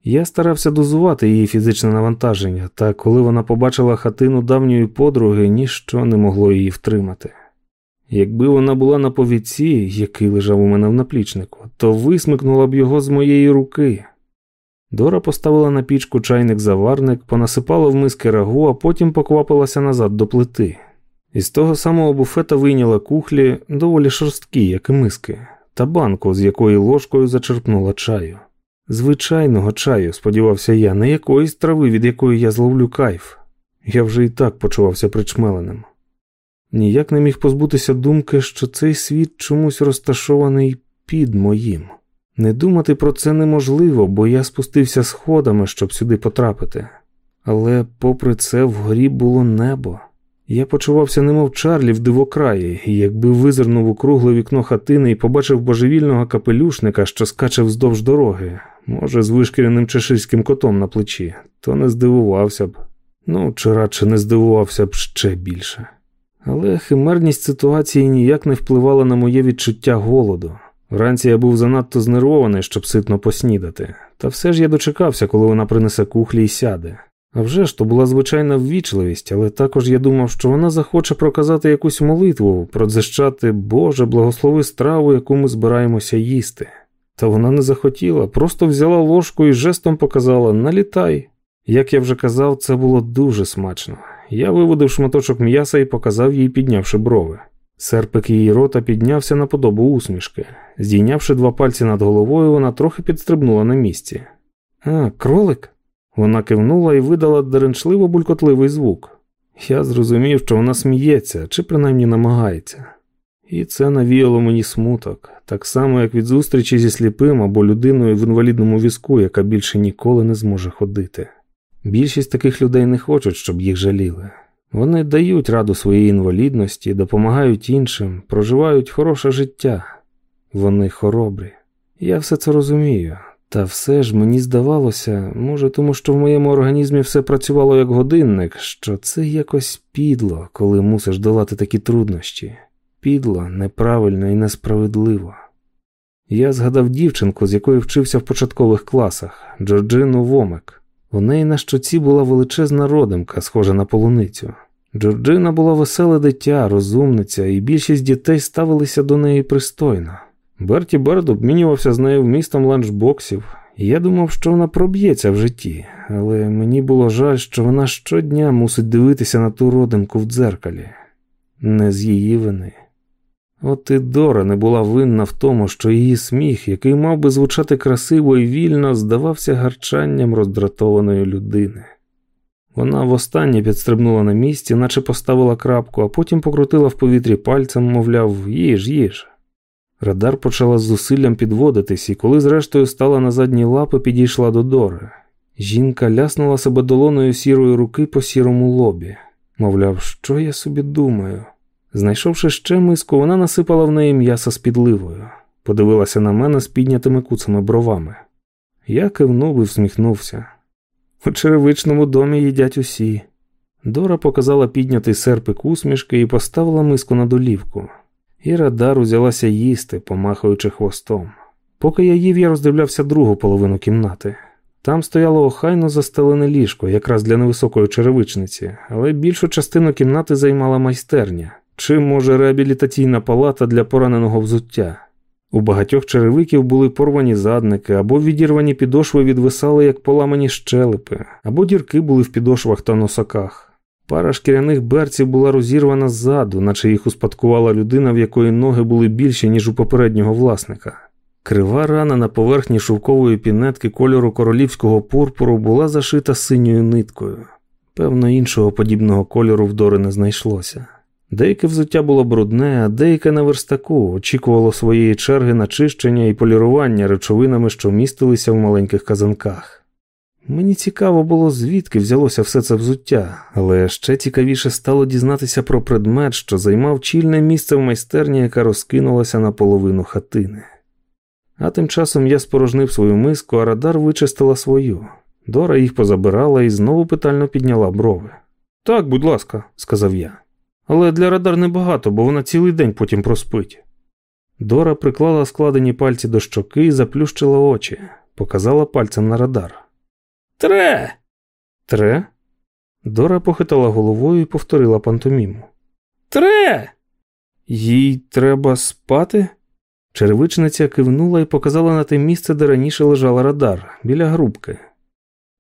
Я старався дозувати її фізичне навантаження, та коли вона побачила хатину давньої подруги, ніщо не могло її втримати. Якби вона була на повідці, який лежав у мене в наплічнику, то висмикнула б його з моєї руки. Дора поставила на пічку чайник заварник, понасипала в миски рагу, а потім поквапилася назад до плити. Із того самого буфета вийняла кухлі, доволі шорсткі, як і миски, та банку, з якої ложкою зачерпнула чаю. Звичайного чаю, сподівався я, не якоїсь трави, від якої я зловлю кайф. Я вже і так почувався причмеленим. Ніяк не міг позбутися думки, що цей світ чомусь розташований під моїм. Не думати про це неможливо, бо я спустився сходами, щоб сюди потрапити. Але, попри це, вгорі було небо. Я почувався немов Чарлі в дивокраї, і якби визирнув у кругле вікно хатини і побачив божевільного капелюшника, що скаче вздовж дороги, може, з вишкіреним чеширським котом на плечі, то не здивувався б. Ну, чи радше не здивувався б ще більше. Але химерність ситуації ніяк не впливала на моє відчуття голоду. Вранці я був занадто знервований, щоб ситно поснідати, та все ж я дочекався, коли вона принесе кухлі і сяде. А вже ж то була звичайна ввічливість, але також я думав, що вона захоче проказати якусь молитву, продзищати Боже, благослови страву, яку ми збираємося їсти. Та вона не захотіла, просто взяла ложку і жестом показала налітай. Як я вже казав, це було дуже смачно. Я виводив шматочок м'яса і показав їй, піднявши брови. Серпик її рота піднявся на подобу усмішки. Здійнявши два пальці над головою, вона трохи підстрибнула на місці. А, кролик? Вона кивнула і видала деренчливо булькотливий звук. Я зрозумів, що вона сміється чи принаймні намагається. І це навіяло мені смуток, так само, як від зустрічі зі сліпим або людиною в інвалідному візку, яка більше ніколи не зможе ходити. Більшість таких людей не хочуть, щоб їх жаліли. Вони дають раду своїй інвалідності, допомагають іншим, проживають хороше життя. Вони хоробрі. Я все це розумію, та все ж мені здавалося, може, тому що в моєму організмі все працювало як годинник, що це якось підло, коли мусиш долати такі труднощі. Підло, неправильно і несправедливо. Я згадав дівчинку, з якою вчився в початкових класах, Джорджину Вомек. У неї на щоці була величезна родимка, схожа на полуницю. Джорджина була веселе дитя, розумниця, і більшість дітей ставилися до неї пристойно. Берті Берд обмінювався з нею вмістом ланчбоксів, і я думав, що вона проб'ється в житті, але мені було жаль, що вона щодня мусить дивитися на ту родимку в дзеркалі, не з її вини. От і Дора не була винна в тому, що її сміх, який мав би звучати красиво і вільно, здавався гарчанням роздратованої людини. Вона востаннє підстрибнула на місці, наче поставила крапку, а потім покрутила в повітрі пальцем, мовляв, їж, їж. Радар почала з зусиллям підводитись, і коли зрештою стала на задні лапи, підійшла до Дори. Жінка ляснула себе долоною сірої руки по сірому лобі. Мовляв, що я собі думаю. Знайшовши ще миску, вона насипала в неї м'ясо з підливою, подивилася на мене з піднятими куцими бровами. Я кивнув і всміхнувся. У черевичному домі їдять усі. Дора показала піднятий серпик усмішки і поставила миску на долівку. І радар узялася їсти, помахуючи хвостом. Поки я їв, я роздивлявся другу половину кімнати. Там стояло охайно застелене ліжко, якраз для невисокої черевичниці, але більшу частину кімнати займала майстерня, чи, може, реабілітаційна палата для пораненого взуття. У багатьох черевиків були порвані задники, або відірвані підошви відвисали, як поламані щелепи, або дірки були в підошвах та носаках. Пара шкіряних берців була розірвана ззаду, наче їх успадкувала людина, в якої ноги були більші, ніж у попереднього власника. Крива рана на поверхні шовкової пінетки кольору королівського пурпуру була зашита синьою ниткою. Певно, іншого подібного кольору в Дори не знайшлося. Деяке взуття було брудне, а деяке на верстаку очікувало своєї черги на чищення і полірування речовинами, що містилися в маленьких казанках. Мені цікаво було, звідки взялося все це взуття, але ще цікавіше стало дізнатися про предмет, що займав чільне місце в майстерні, яка розкинулася на половину хатини. А тим часом я спорожнив свою миску, а радар вичистила свою. Дора їх позабирала і знову питально підняла брови. Так, будь ласка, сказав я. Але для радар небагато, бо вона цілий день потім проспить. Дора приклала складені пальці до щоки і заплющила очі, показала пальцем на радар. Тре. Тре? Дора похитала головою і повторила пантоміму. Тре. Їй треба спати? Черевичниця кивнула і показала на те місце, де раніше лежала радар, біля грубки.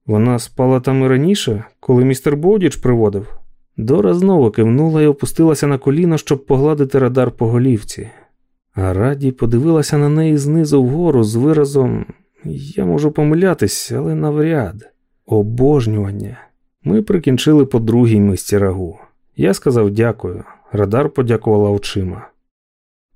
Вона спала там і раніше, коли містер Бодіч приводив. Дора знову кивнула і опустилася на коліно, щоб погладити радар по голівці. А раді подивилася на неї знизу вгору з виразом я можу помилятись, але навряд. Обожнювання. Ми прикінчили по другій мисці рагу. Я сказав дякую. Радар подякувала очима.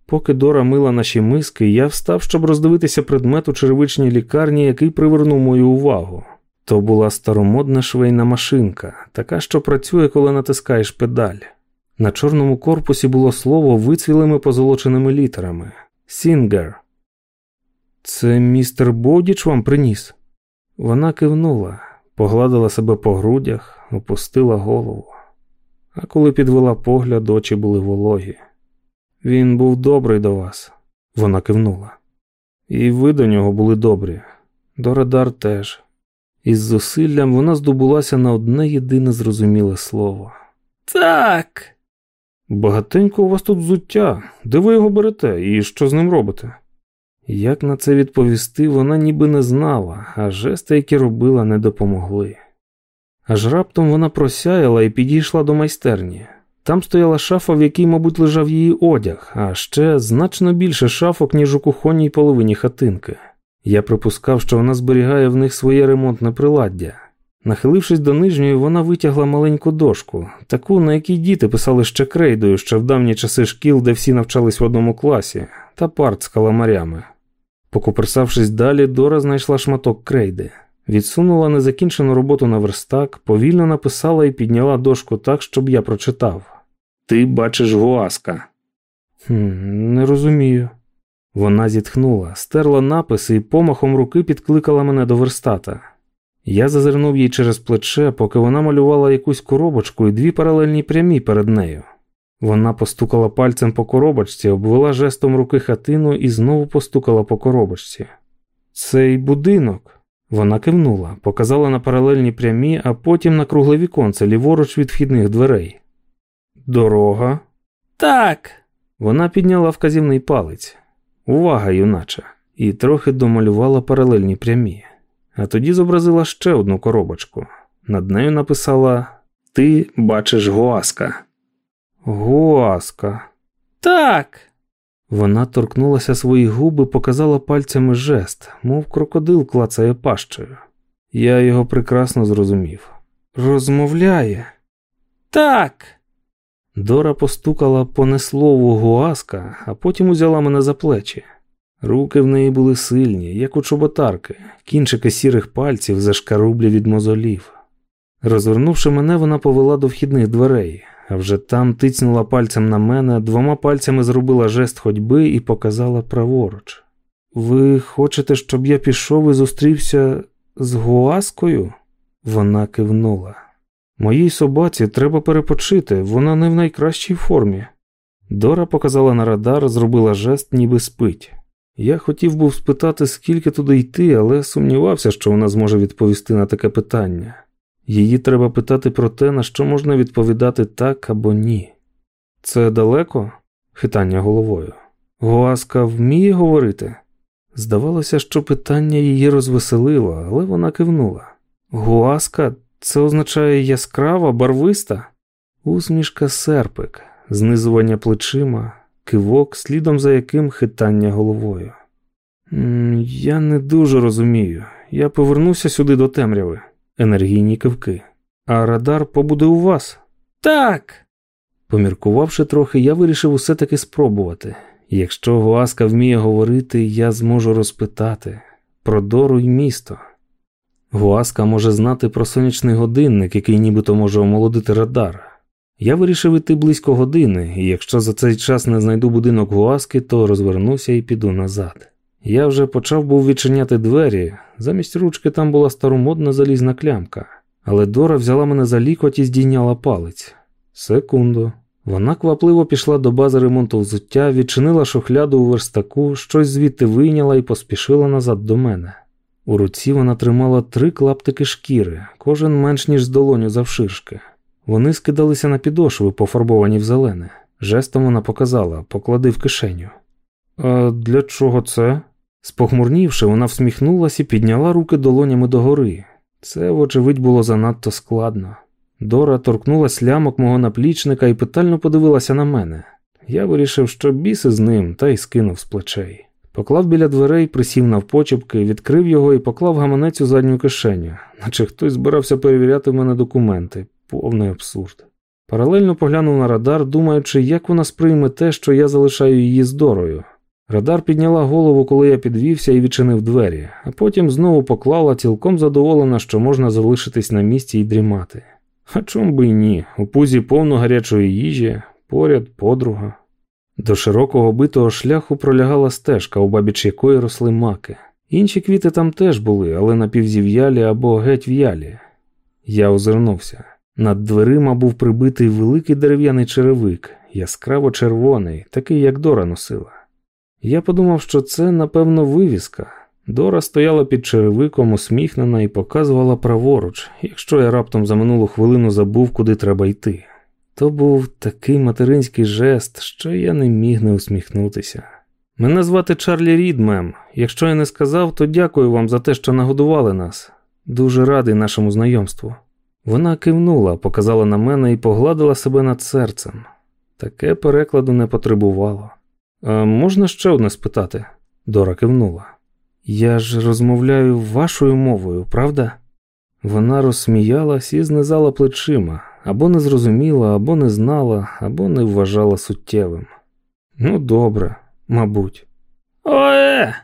Поки Дора мила наші миски, я встав, щоб роздивитися предмет у черевичній лікарні, який привернув мою увагу. То була старомодна швейна машинка, така, що працює, коли натискаєш педаль. На чорному корпусі було слово вицвілими позолоченими літерами Singer. Це містер Бодіч вам приніс? Вона кивнула, погладила себе по грудях, опустила голову. А коли підвела погляд, очі були вологі. Він був добрий до вас, вона кивнула. І ви до нього були добрі. До Радар теж. Із зусиллям вона здобулася на одне єдине зрозуміле слово. Так. Багатенько у вас тут взуття. Де ви його берете і що з ним робите? Як на це відповісти, вона ніби не знала, а жести, які робила, не допомогли. Аж раптом вона просяяла і підійшла до майстерні. Там стояла шафа, в якій, мабуть, лежав її одяг, а ще значно більше шафок, ніж у кухонній половині хатинки. Я припускав, що вона зберігає в них своє ремонтне приладдя. Нахилившись до нижньої, вона витягла маленьку дошку, таку, на якій діти писали ще крейдою, ще в давні часи шкіл, де всі навчались в одному класі, та парт з каламарями. Покуперсавшись далі, Дора знайшла шматок крейди, відсунула незакінчену роботу на верстак, повільно написала і підняла дошку так, щоб я прочитав. Ти бачиш Гуаска. «Хм, Не розумію. Вона зітхнула, стерла написи і помахом руки підкликала мене до верстата. Я зазирнув їй через плече, поки вона малювала якусь коробочку і дві паралельні прямі перед нею. Вона постукала пальцем по коробочці, обвела жестом руки хатину і знову постукала по коробочці. Цей будинок. Вона кивнула, показала на паралельні прямі, а потім на кругле віконце ліворуч від вхідних дверей. Дорога. Так. Вона підняла вказівний палець. Увага, юначе, і трохи домалювала паралельні прямі, а тоді зобразила ще одну коробочку. Над нею написала Ти бачиш Гоаска. Гоаска. Так. Вона торкнулася свої губи, показала пальцями жест, мов крокодил клацає пащею. Я його прекрасно зрозумів. Розмовляє. Так. Дора постукала по неслову Гуаска, а потім узяла мене за плечі. Руки в неї були сильні, як у чоботарки, кінчики сірих пальців зашкарублі від мозолів. Розвернувши мене, вона повела до вхідних дверей, а вже там тицнула пальцем на мене, двома пальцями зробила жест ходьби і показала праворуч. Ви хочете, щоб я пішов і зустрівся з Гуаскою? Вона кивнула. Моїй собаці треба перепочити, вона не в найкращій формі. Дора показала на радар, зробила жест, ніби спить. Я хотів був спитати, скільки туди йти, але сумнівався, що вона зможе відповісти на таке питання. Її треба питати про те, на що можна відповідати так або ні. Це далеко? хитання головою. Гуаска вміє говорити? Здавалося, що питання її розвеселило, але вона кивнула. Гуаска це означає яскрава, барвиста? Усмішка серпик, знизування плечима, кивок, слідом за яким хитання головою. Я не дуже розумію. Я повернуся сюди до темряви, енергійні кивки. А радар побуде у вас? Так. Поміркувавши трохи, я вирішив усе таки спробувати. Якщо Гуаска вміє говорити, я зможу розпитати про дору й місто. Гуаска може знати про сонячний годинник, який нібито може омолодити радар. Я вирішив іти близько години, і якщо за цей час не знайду будинок Гуаски, то розвернуся і піду назад. Я вже почав був відчиняти двері, замість ручки там була старомодна залізна клямка, але Дора взяла мене за лікоть і здійняла палець. Секунду. Вона квапливо пішла до бази ремонту взуття, відчинила шухляду у верстаку, щось звідти вийняла і поспішила назад до мене. У руці вона тримала три клаптики шкіри, кожен менш ніж з долоню завширшки. Вони скидалися на підошви, пофарбовані в зелене. Жестом вона показала поклади в кишеню. А для чого це? Спохмурнівши, вона всміхнулася і підняла руки долонями догори. Це, вочевидь, було занадто складно. Дора торкнулась лямок мого наплічника і питально подивилася на мене. Я вирішив, що біси з ним, та й скинув з плечей. Поклав біля дверей, присів навпочепки, відкрив його і поклав гаманець у задню кишеню, наче хтось збирався перевіряти в мене документи. Повний абсурд. Паралельно поглянув на радар, думаючи, як вона сприйме те, що я залишаю її з. Радар підняла голову, коли я підвівся і відчинив двері, а потім знову поклала, цілком задоволена, що можна залишитись на місці і дрімати. А чом би й ні, у пузі повно гарячої їжі, поряд подруга. До широкого битого шляху пролягала стежка, у бабіч якої росли маки. Інші квіти там теж були, але напівзів'ялі або геть в'ялі. Я озирнувся. Над дверима був прибитий великий дерев'яний черевик, яскраво червоний, такий, як Дора носила. Я подумав, що це, напевно, вивіска. Дора стояла під черевиком, усміхнена і показувала праворуч, якщо я раптом за минулу хвилину забув, куди треба йти. То був такий материнський жест, що я не міг не усміхнутися. Мене звати Чарлі Рід, мем. Якщо я не сказав, то дякую вам за те, що нагодували нас. Дуже радий нашому знайомству. Вона кивнула, показала на мене і погладила себе над серцем. Таке перекладу не потребувало. «А Можна ще одне спитати? Дора кивнула. Я ж розмовляю вашою мовою, правда? Вона розсміялась і знизала плечима, або не зрозуміла, або не знала, або не вважала суттєвим. Ну, добре, мабуть. Ое!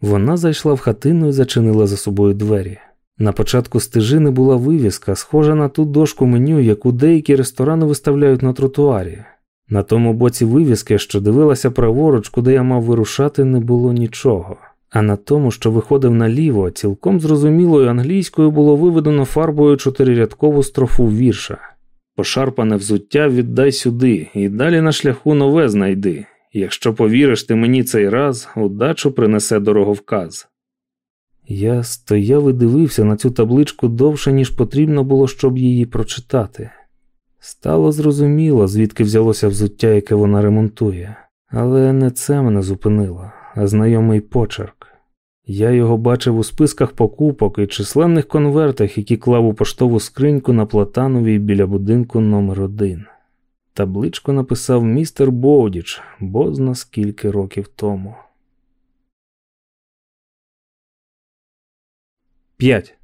Вона зайшла в хатину і зачинила за собою двері. На початку стежини була вивіска, схожа на ту дошку меню, яку деякі ресторани виставляють на тротуарі. На тому боці вивіски, що дивилася праворуч, куди я мав вирушати, не було нічого. А на тому, що виходив наліво, цілком зрозумілою англійською було виведено фарбою чотирирядкову строфу вірша. Пошарпане взуття віддай сюди, і далі на шляху нове знайди. Якщо повіриш ти мені цей раз, удачу принесе дороговказ. Я стояв і дивився на цю табличку довше, ніж потрібно було, щоб її прочитати. Стало зрозуміло, звідки взялося взуття, яке вона ремонтує, але не це мене зупинило, а знайомий почерк. Я його бачив у списках покупок і численних конвертах, які клав у поштову скриньку на Платановій біля будинку номер один. Табличку написав містер Боудіч, бозна скільки років тому. 5.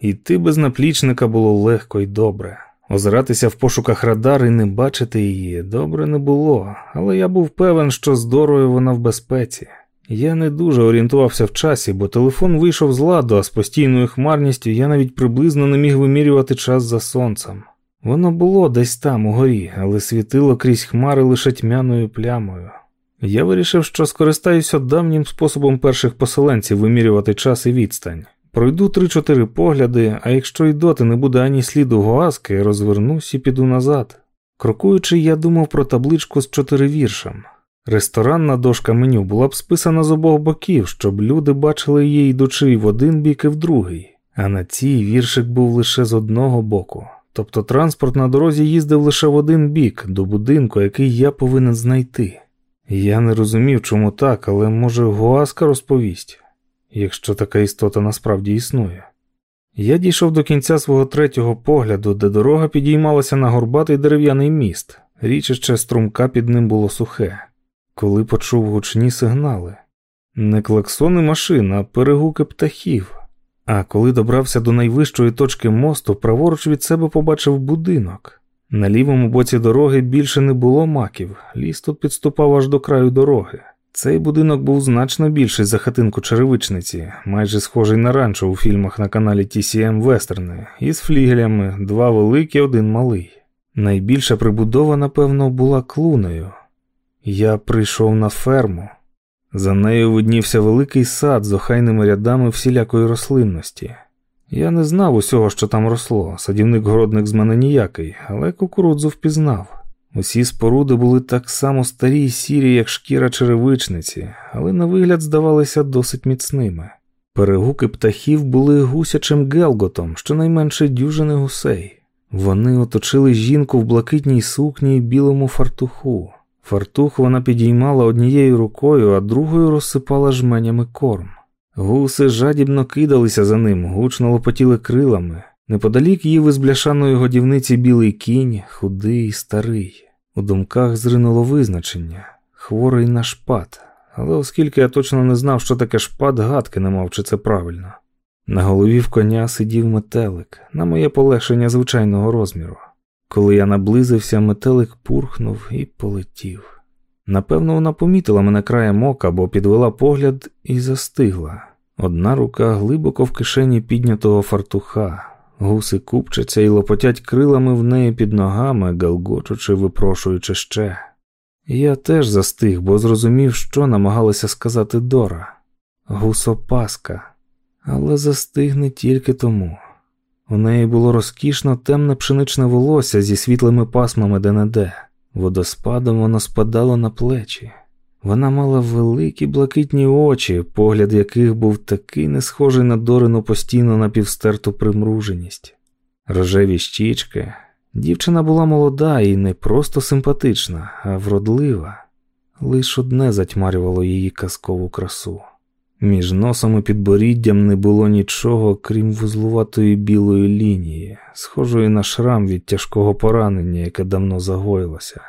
Іти без наплічника було легко і добре. Озиратися в пошуках радар і не бачити її добре не було, але я був певен, що з вона в безпеці. Я не дуже орієнтувався в часі, бо телефон вийшов з ладу, а з постійною хмарністю я навіть приблизно не міг вимірювати час за сонцем. Воно було десь там, угорі, але світило крізь хмари лише тьмяною плямою. Я вирішив, що скористаюся давнім способом перших поселенців вимірювати час і відстань. Пройду три-чотири погляди, а якщо й доти не буде ані сліду гоаски, розвернусь і піду назад. Крокуючи, я думав про табличку з чотиривіршем. Ресторанна дошка меню була б списана з обох боків, щоб люди бачили її, йдучи в один бік і в другий, а на цій віршик був лише з одного боку. Тобто транспорт на дорозі їздив лише в один бік, до будинку, який я повинен знайти. Я не розумів, чому так, але може Гуаска розповість, якщо така істота насправді існує. Я дійшов до кінця свого третього погляду, де дорога підіймалася на горбатий дерев'яний міст, річище струмка під ним було сухе, коли почув гучні сигнали. Не клаксони машин, а перегуки птахів. А коли добрався до найвищої точки мосту, праворуч від себе побачив будинок. На лівому боці дороги більше не було маків, ліс тут підступав аж до краю дороги. Цей будинок був значно більший за хатинку черевичниці, майже схожий на ранчо у фільмах на каналі TCM Вестерни, із флігелями, два великі, один малий. Найбільша прибудова, напевно, була клунею. Я прийшов на ферму. За нею виднівся великий сад з охайними рядами всілякої рослинності. Я не знав усього, що там росло, садівник-городник з мене ніякий, але кукурудзу впізнав. Усі споруди були так само старі й сірі, як шкіра черевичниці, але на вигляд здавалися досить міцними. Перегуки птахів були гусячим гелготом, щонайменше дюжини гусей. Вони оточили жінку в блакитній сукні й білому фартуху. Фартух вона підіймала однією рукою, а другою розсипала жменями корм. Гуси жадібно кидалися за ним, гучно лопотіли крилами. Неподалік їв із бляшаної годівниці білий кінь, худий, старий. У думках зринуло визначення хворий на шпат. Але оскільки я точно не знав, що таке шпат, гадки не мав, чи це правильно. На голові в коня сидів метелик, на моє полегшення звичайного розміру. Коли я наблизився, метелик пурхнув і полетів. Напевно, вона помітила мене краєм ока, бо підвела погляд і застигла. Одна рука глибоко в кишені піднятого фартуха, Гуси купчаться і лопотять крилами в неї під ногами, галгочучи, випрошуючи ще. Я теж застиг, бо зрозумів, що намагалася сказати Дора. Гусопаска, але застиг не тільки тому. У неї було розкішно темне пшеничне волосся зі світлими пасмами де-не-де. Водоспадом воно спадало на плечі. Вона мала великі блакитні очі, погляд яких був такий не схожий на Дорину постійно напівстерту примруженість. Рожеві щічки. Дівчина була молода і не просто симпатична, а вродлива. Лиш одне затьмарювало її казкову красу. Між носом і підборіддям не було нічого, крім вузлуватої білої лінії, схожої на шрам від тяжкого поранення, яке давно загоїлося.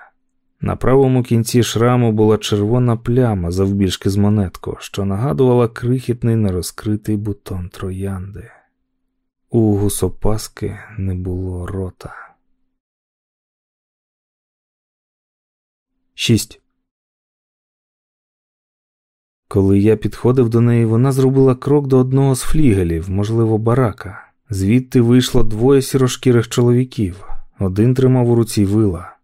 На правому кінці шраму була червона пляма завбільшки з монетку, що нагадувала крихітний нерозкритий бутон троянди. У гусопаски не було рота. 6. Коли я підходив до неї, вона зробила крок до одного з флігелів, можливо, барака. Звідти вийшло двоє сірошкірих чоловіків. Один тримав у руці вила.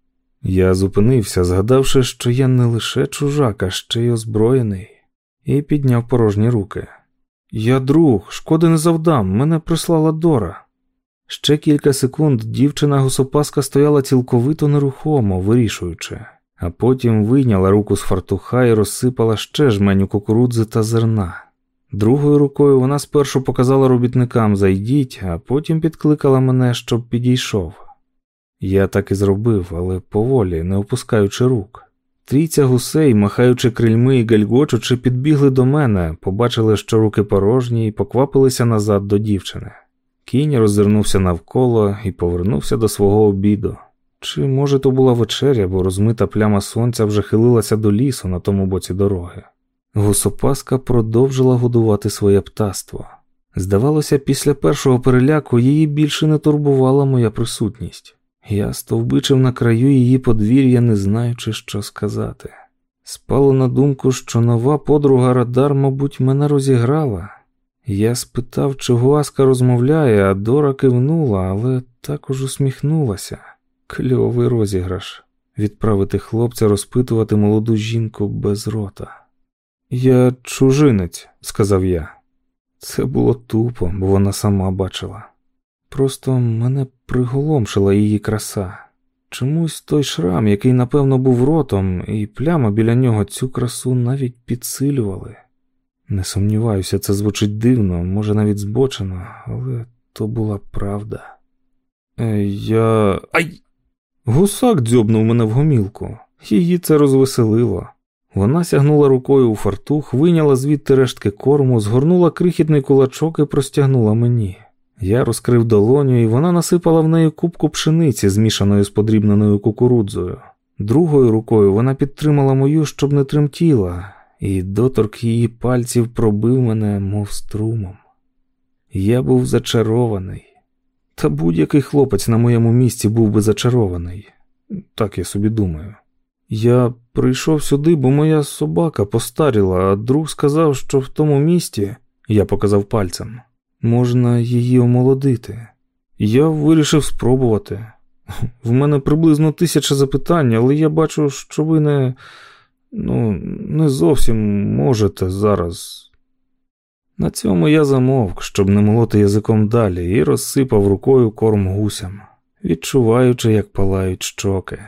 Я зупинився, згадавши, що я не лише чужак, а ще й озброєний, і підняв порожні руки. Я друг, шкоди не завдам, мене прислала Дора. Ще кілька секунд дівчина гусопаска стояла цілковито нерухомо, вирішуючи, а потім вийняла руку з фартуха і розсипала ще жменю кукурудзи та зерна. Другою рукою вона спершу показала робітникам зайдіть, а потім підкликала мене, щоб підійшов. Я так і зробив, але поволі, не опускаючи рук. Трійця гусей, махаючи крильми і гальгочучи, підбігли до мене, побачили, що руки порожні, і поквапилися назад до дівчини. Кінь роззирнувся навколо і повернувся до свого обіду. Чи, може, то була вечеря, бо розмита пляма сонця вже хилилася до лісу на тому боці дороги. Гусопаска продовжила годувати своє птаство. Здавалося, після першого переляку її більше не турбувала моя присутність. Я стовбичив на краю її подвір'я, не знаючи, що сказати. Спало на думку, що нова подруга Радар, мабуть, мене розіграла. Я спитав, чи Гуаска розмовляє, а Дора кивнула, але також усміхнулася. Кльовий розіграш відправити хлопця розпитувати молоду жінку без рота. Я чужинець, сказав я. Це було тупо, бо вона сама бачила. Просто мене приголомшила її краса. Чомусь той шрам, який, напевно, був ротом, і пляма біля нього цю красу навіть підсилювали. Не сумніваюся, це звучить дивно, може навіть збочено, але то була правда. Е, я. Ай! Гусак дзьобнув мене в гомілку, її це розвеселило. Вона сягнула рукою у фартух, вийняла звідти рештки корму, згорнула крихітний кулачок і простягнула мені. Я розкрив долоню, і вона насипала в неї кубку пшениці, змішаної з подрібненою кукурудзою. Другою рукою вона підтримала мою, щоб не тремтіла, і доторк її пальців пробив мене, мов струмом. Я був зачарований. Та будь-який хлопець на моєму місці був би зачарований. Так я собі думаю. Я прийшов сюди, бо моя собака постаріла, а друг сказав, що в тому місті, я показав пальцем, можна її омолодити. Я вирішив спробувати. В мене приблизно тисяча запитань, але я бачу, що ви не, ну, не зовсім можете зараз. На цьому я замовк, щоб не молоти язиком далі, і розсипав рукою корм гусям, відчуваючи, як палають щоки.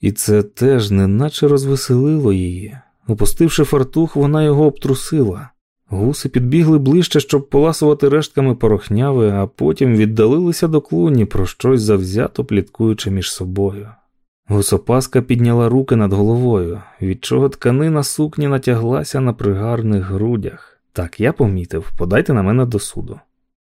І це теж неначе розвеселило її. Опустивши фартух, вона його обтрусила. Гуси підбігли ближче, щоб поласувати рештками порохняви, а потім віддалилися до клуні, про щось завзято пліткуючи між собою. Гусопаска підняла руки над головою, від чого тканина сукні натяглася на пригарних грудях. Так, я помітив, подайте на мене до суду.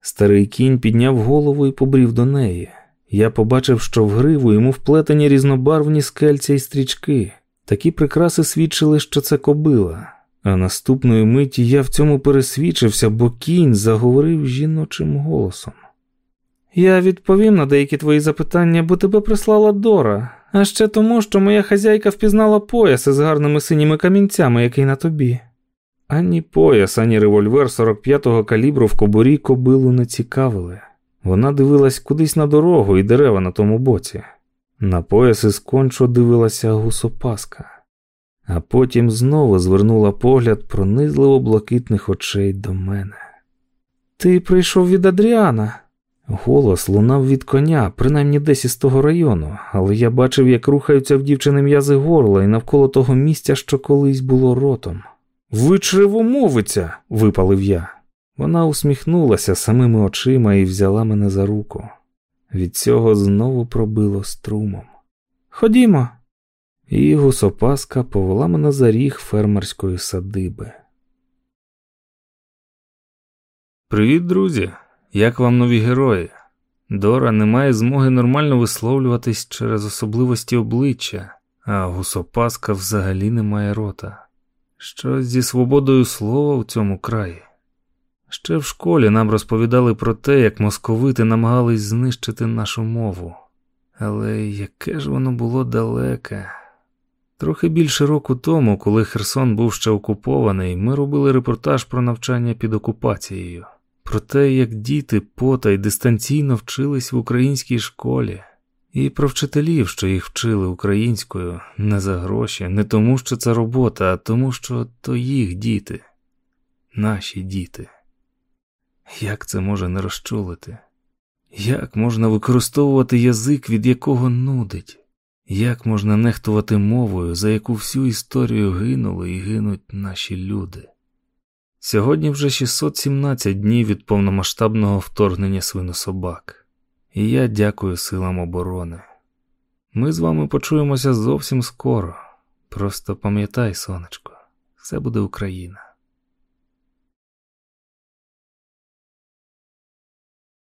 Старий кінь підняв голову і побрів до неї. Я побачив, що в гриву йому вплетені різнобарвні скельця і стрічки. Такі прикраси свідчили, що це кобила. А наступної миті я в цьому пересвідчився, бо кінь заговорив жіночим голосом. Я відповім на деякі твої запитання, бо тебе прислала Дора, а ще тому, що моя хазяйка впізнала пояс із гарними синіми камінцями, який на тобі. Ані пояс, ані револьвер 45-го калібру в кобурі кобилу не цікавили. Вона дивилась кудись на дорогу і дерева на тому боці. На пояс із кончо дивилася гусопаска, а потім знову звернула погляд пронизливо блакитних очей до мене. Ти прийшов від Адріана. Голос лунав від коня, принаймні десь із того району, але я бачив, як рухаються в дівчини м'язи горла і навколо того місця, що колись було ротом. Ви чревомовиця, випалив я. Вона усміхнулася самими очима і взяла мене за руку. Від цього знову пробило струмом. Ходімо. І гусопаска повела мене за ріг фермерської садиби. Привіт, друзі! Як вам нові герої? Дора не має змоги нормально висловлюватись через особливості обличчя, а гусопаска взагалі не має рота. Щось зі свободою слова в цьому краї. Ще в школі нам розповідали про те, як московити намагались знищити нашу мову. Але яке ж воно було далеке. Трохи більше року тому, коли Херсон був ще окупований, ми робили репортаж про навчання під окупацією, про те, як діти потай дистанційно вчились в українській школі, і про вчителів, що їх вчили українською не за гроші, не тому, що це робота, а тому, що то їх діти, наші діти. Як це може не розчулити? Як можна використовувати язик, від якого нудить? Як можна нехтувати мовою, за яку всю історію гинули і гинуть наші люди? Сьогодні вже 617 днів від повномасштабного вторгнення свинособак, і я дякую силам оборони. Ми з вами почуємося зовсім скоро. Просто пам'ятай, сонечко, все буде Україна.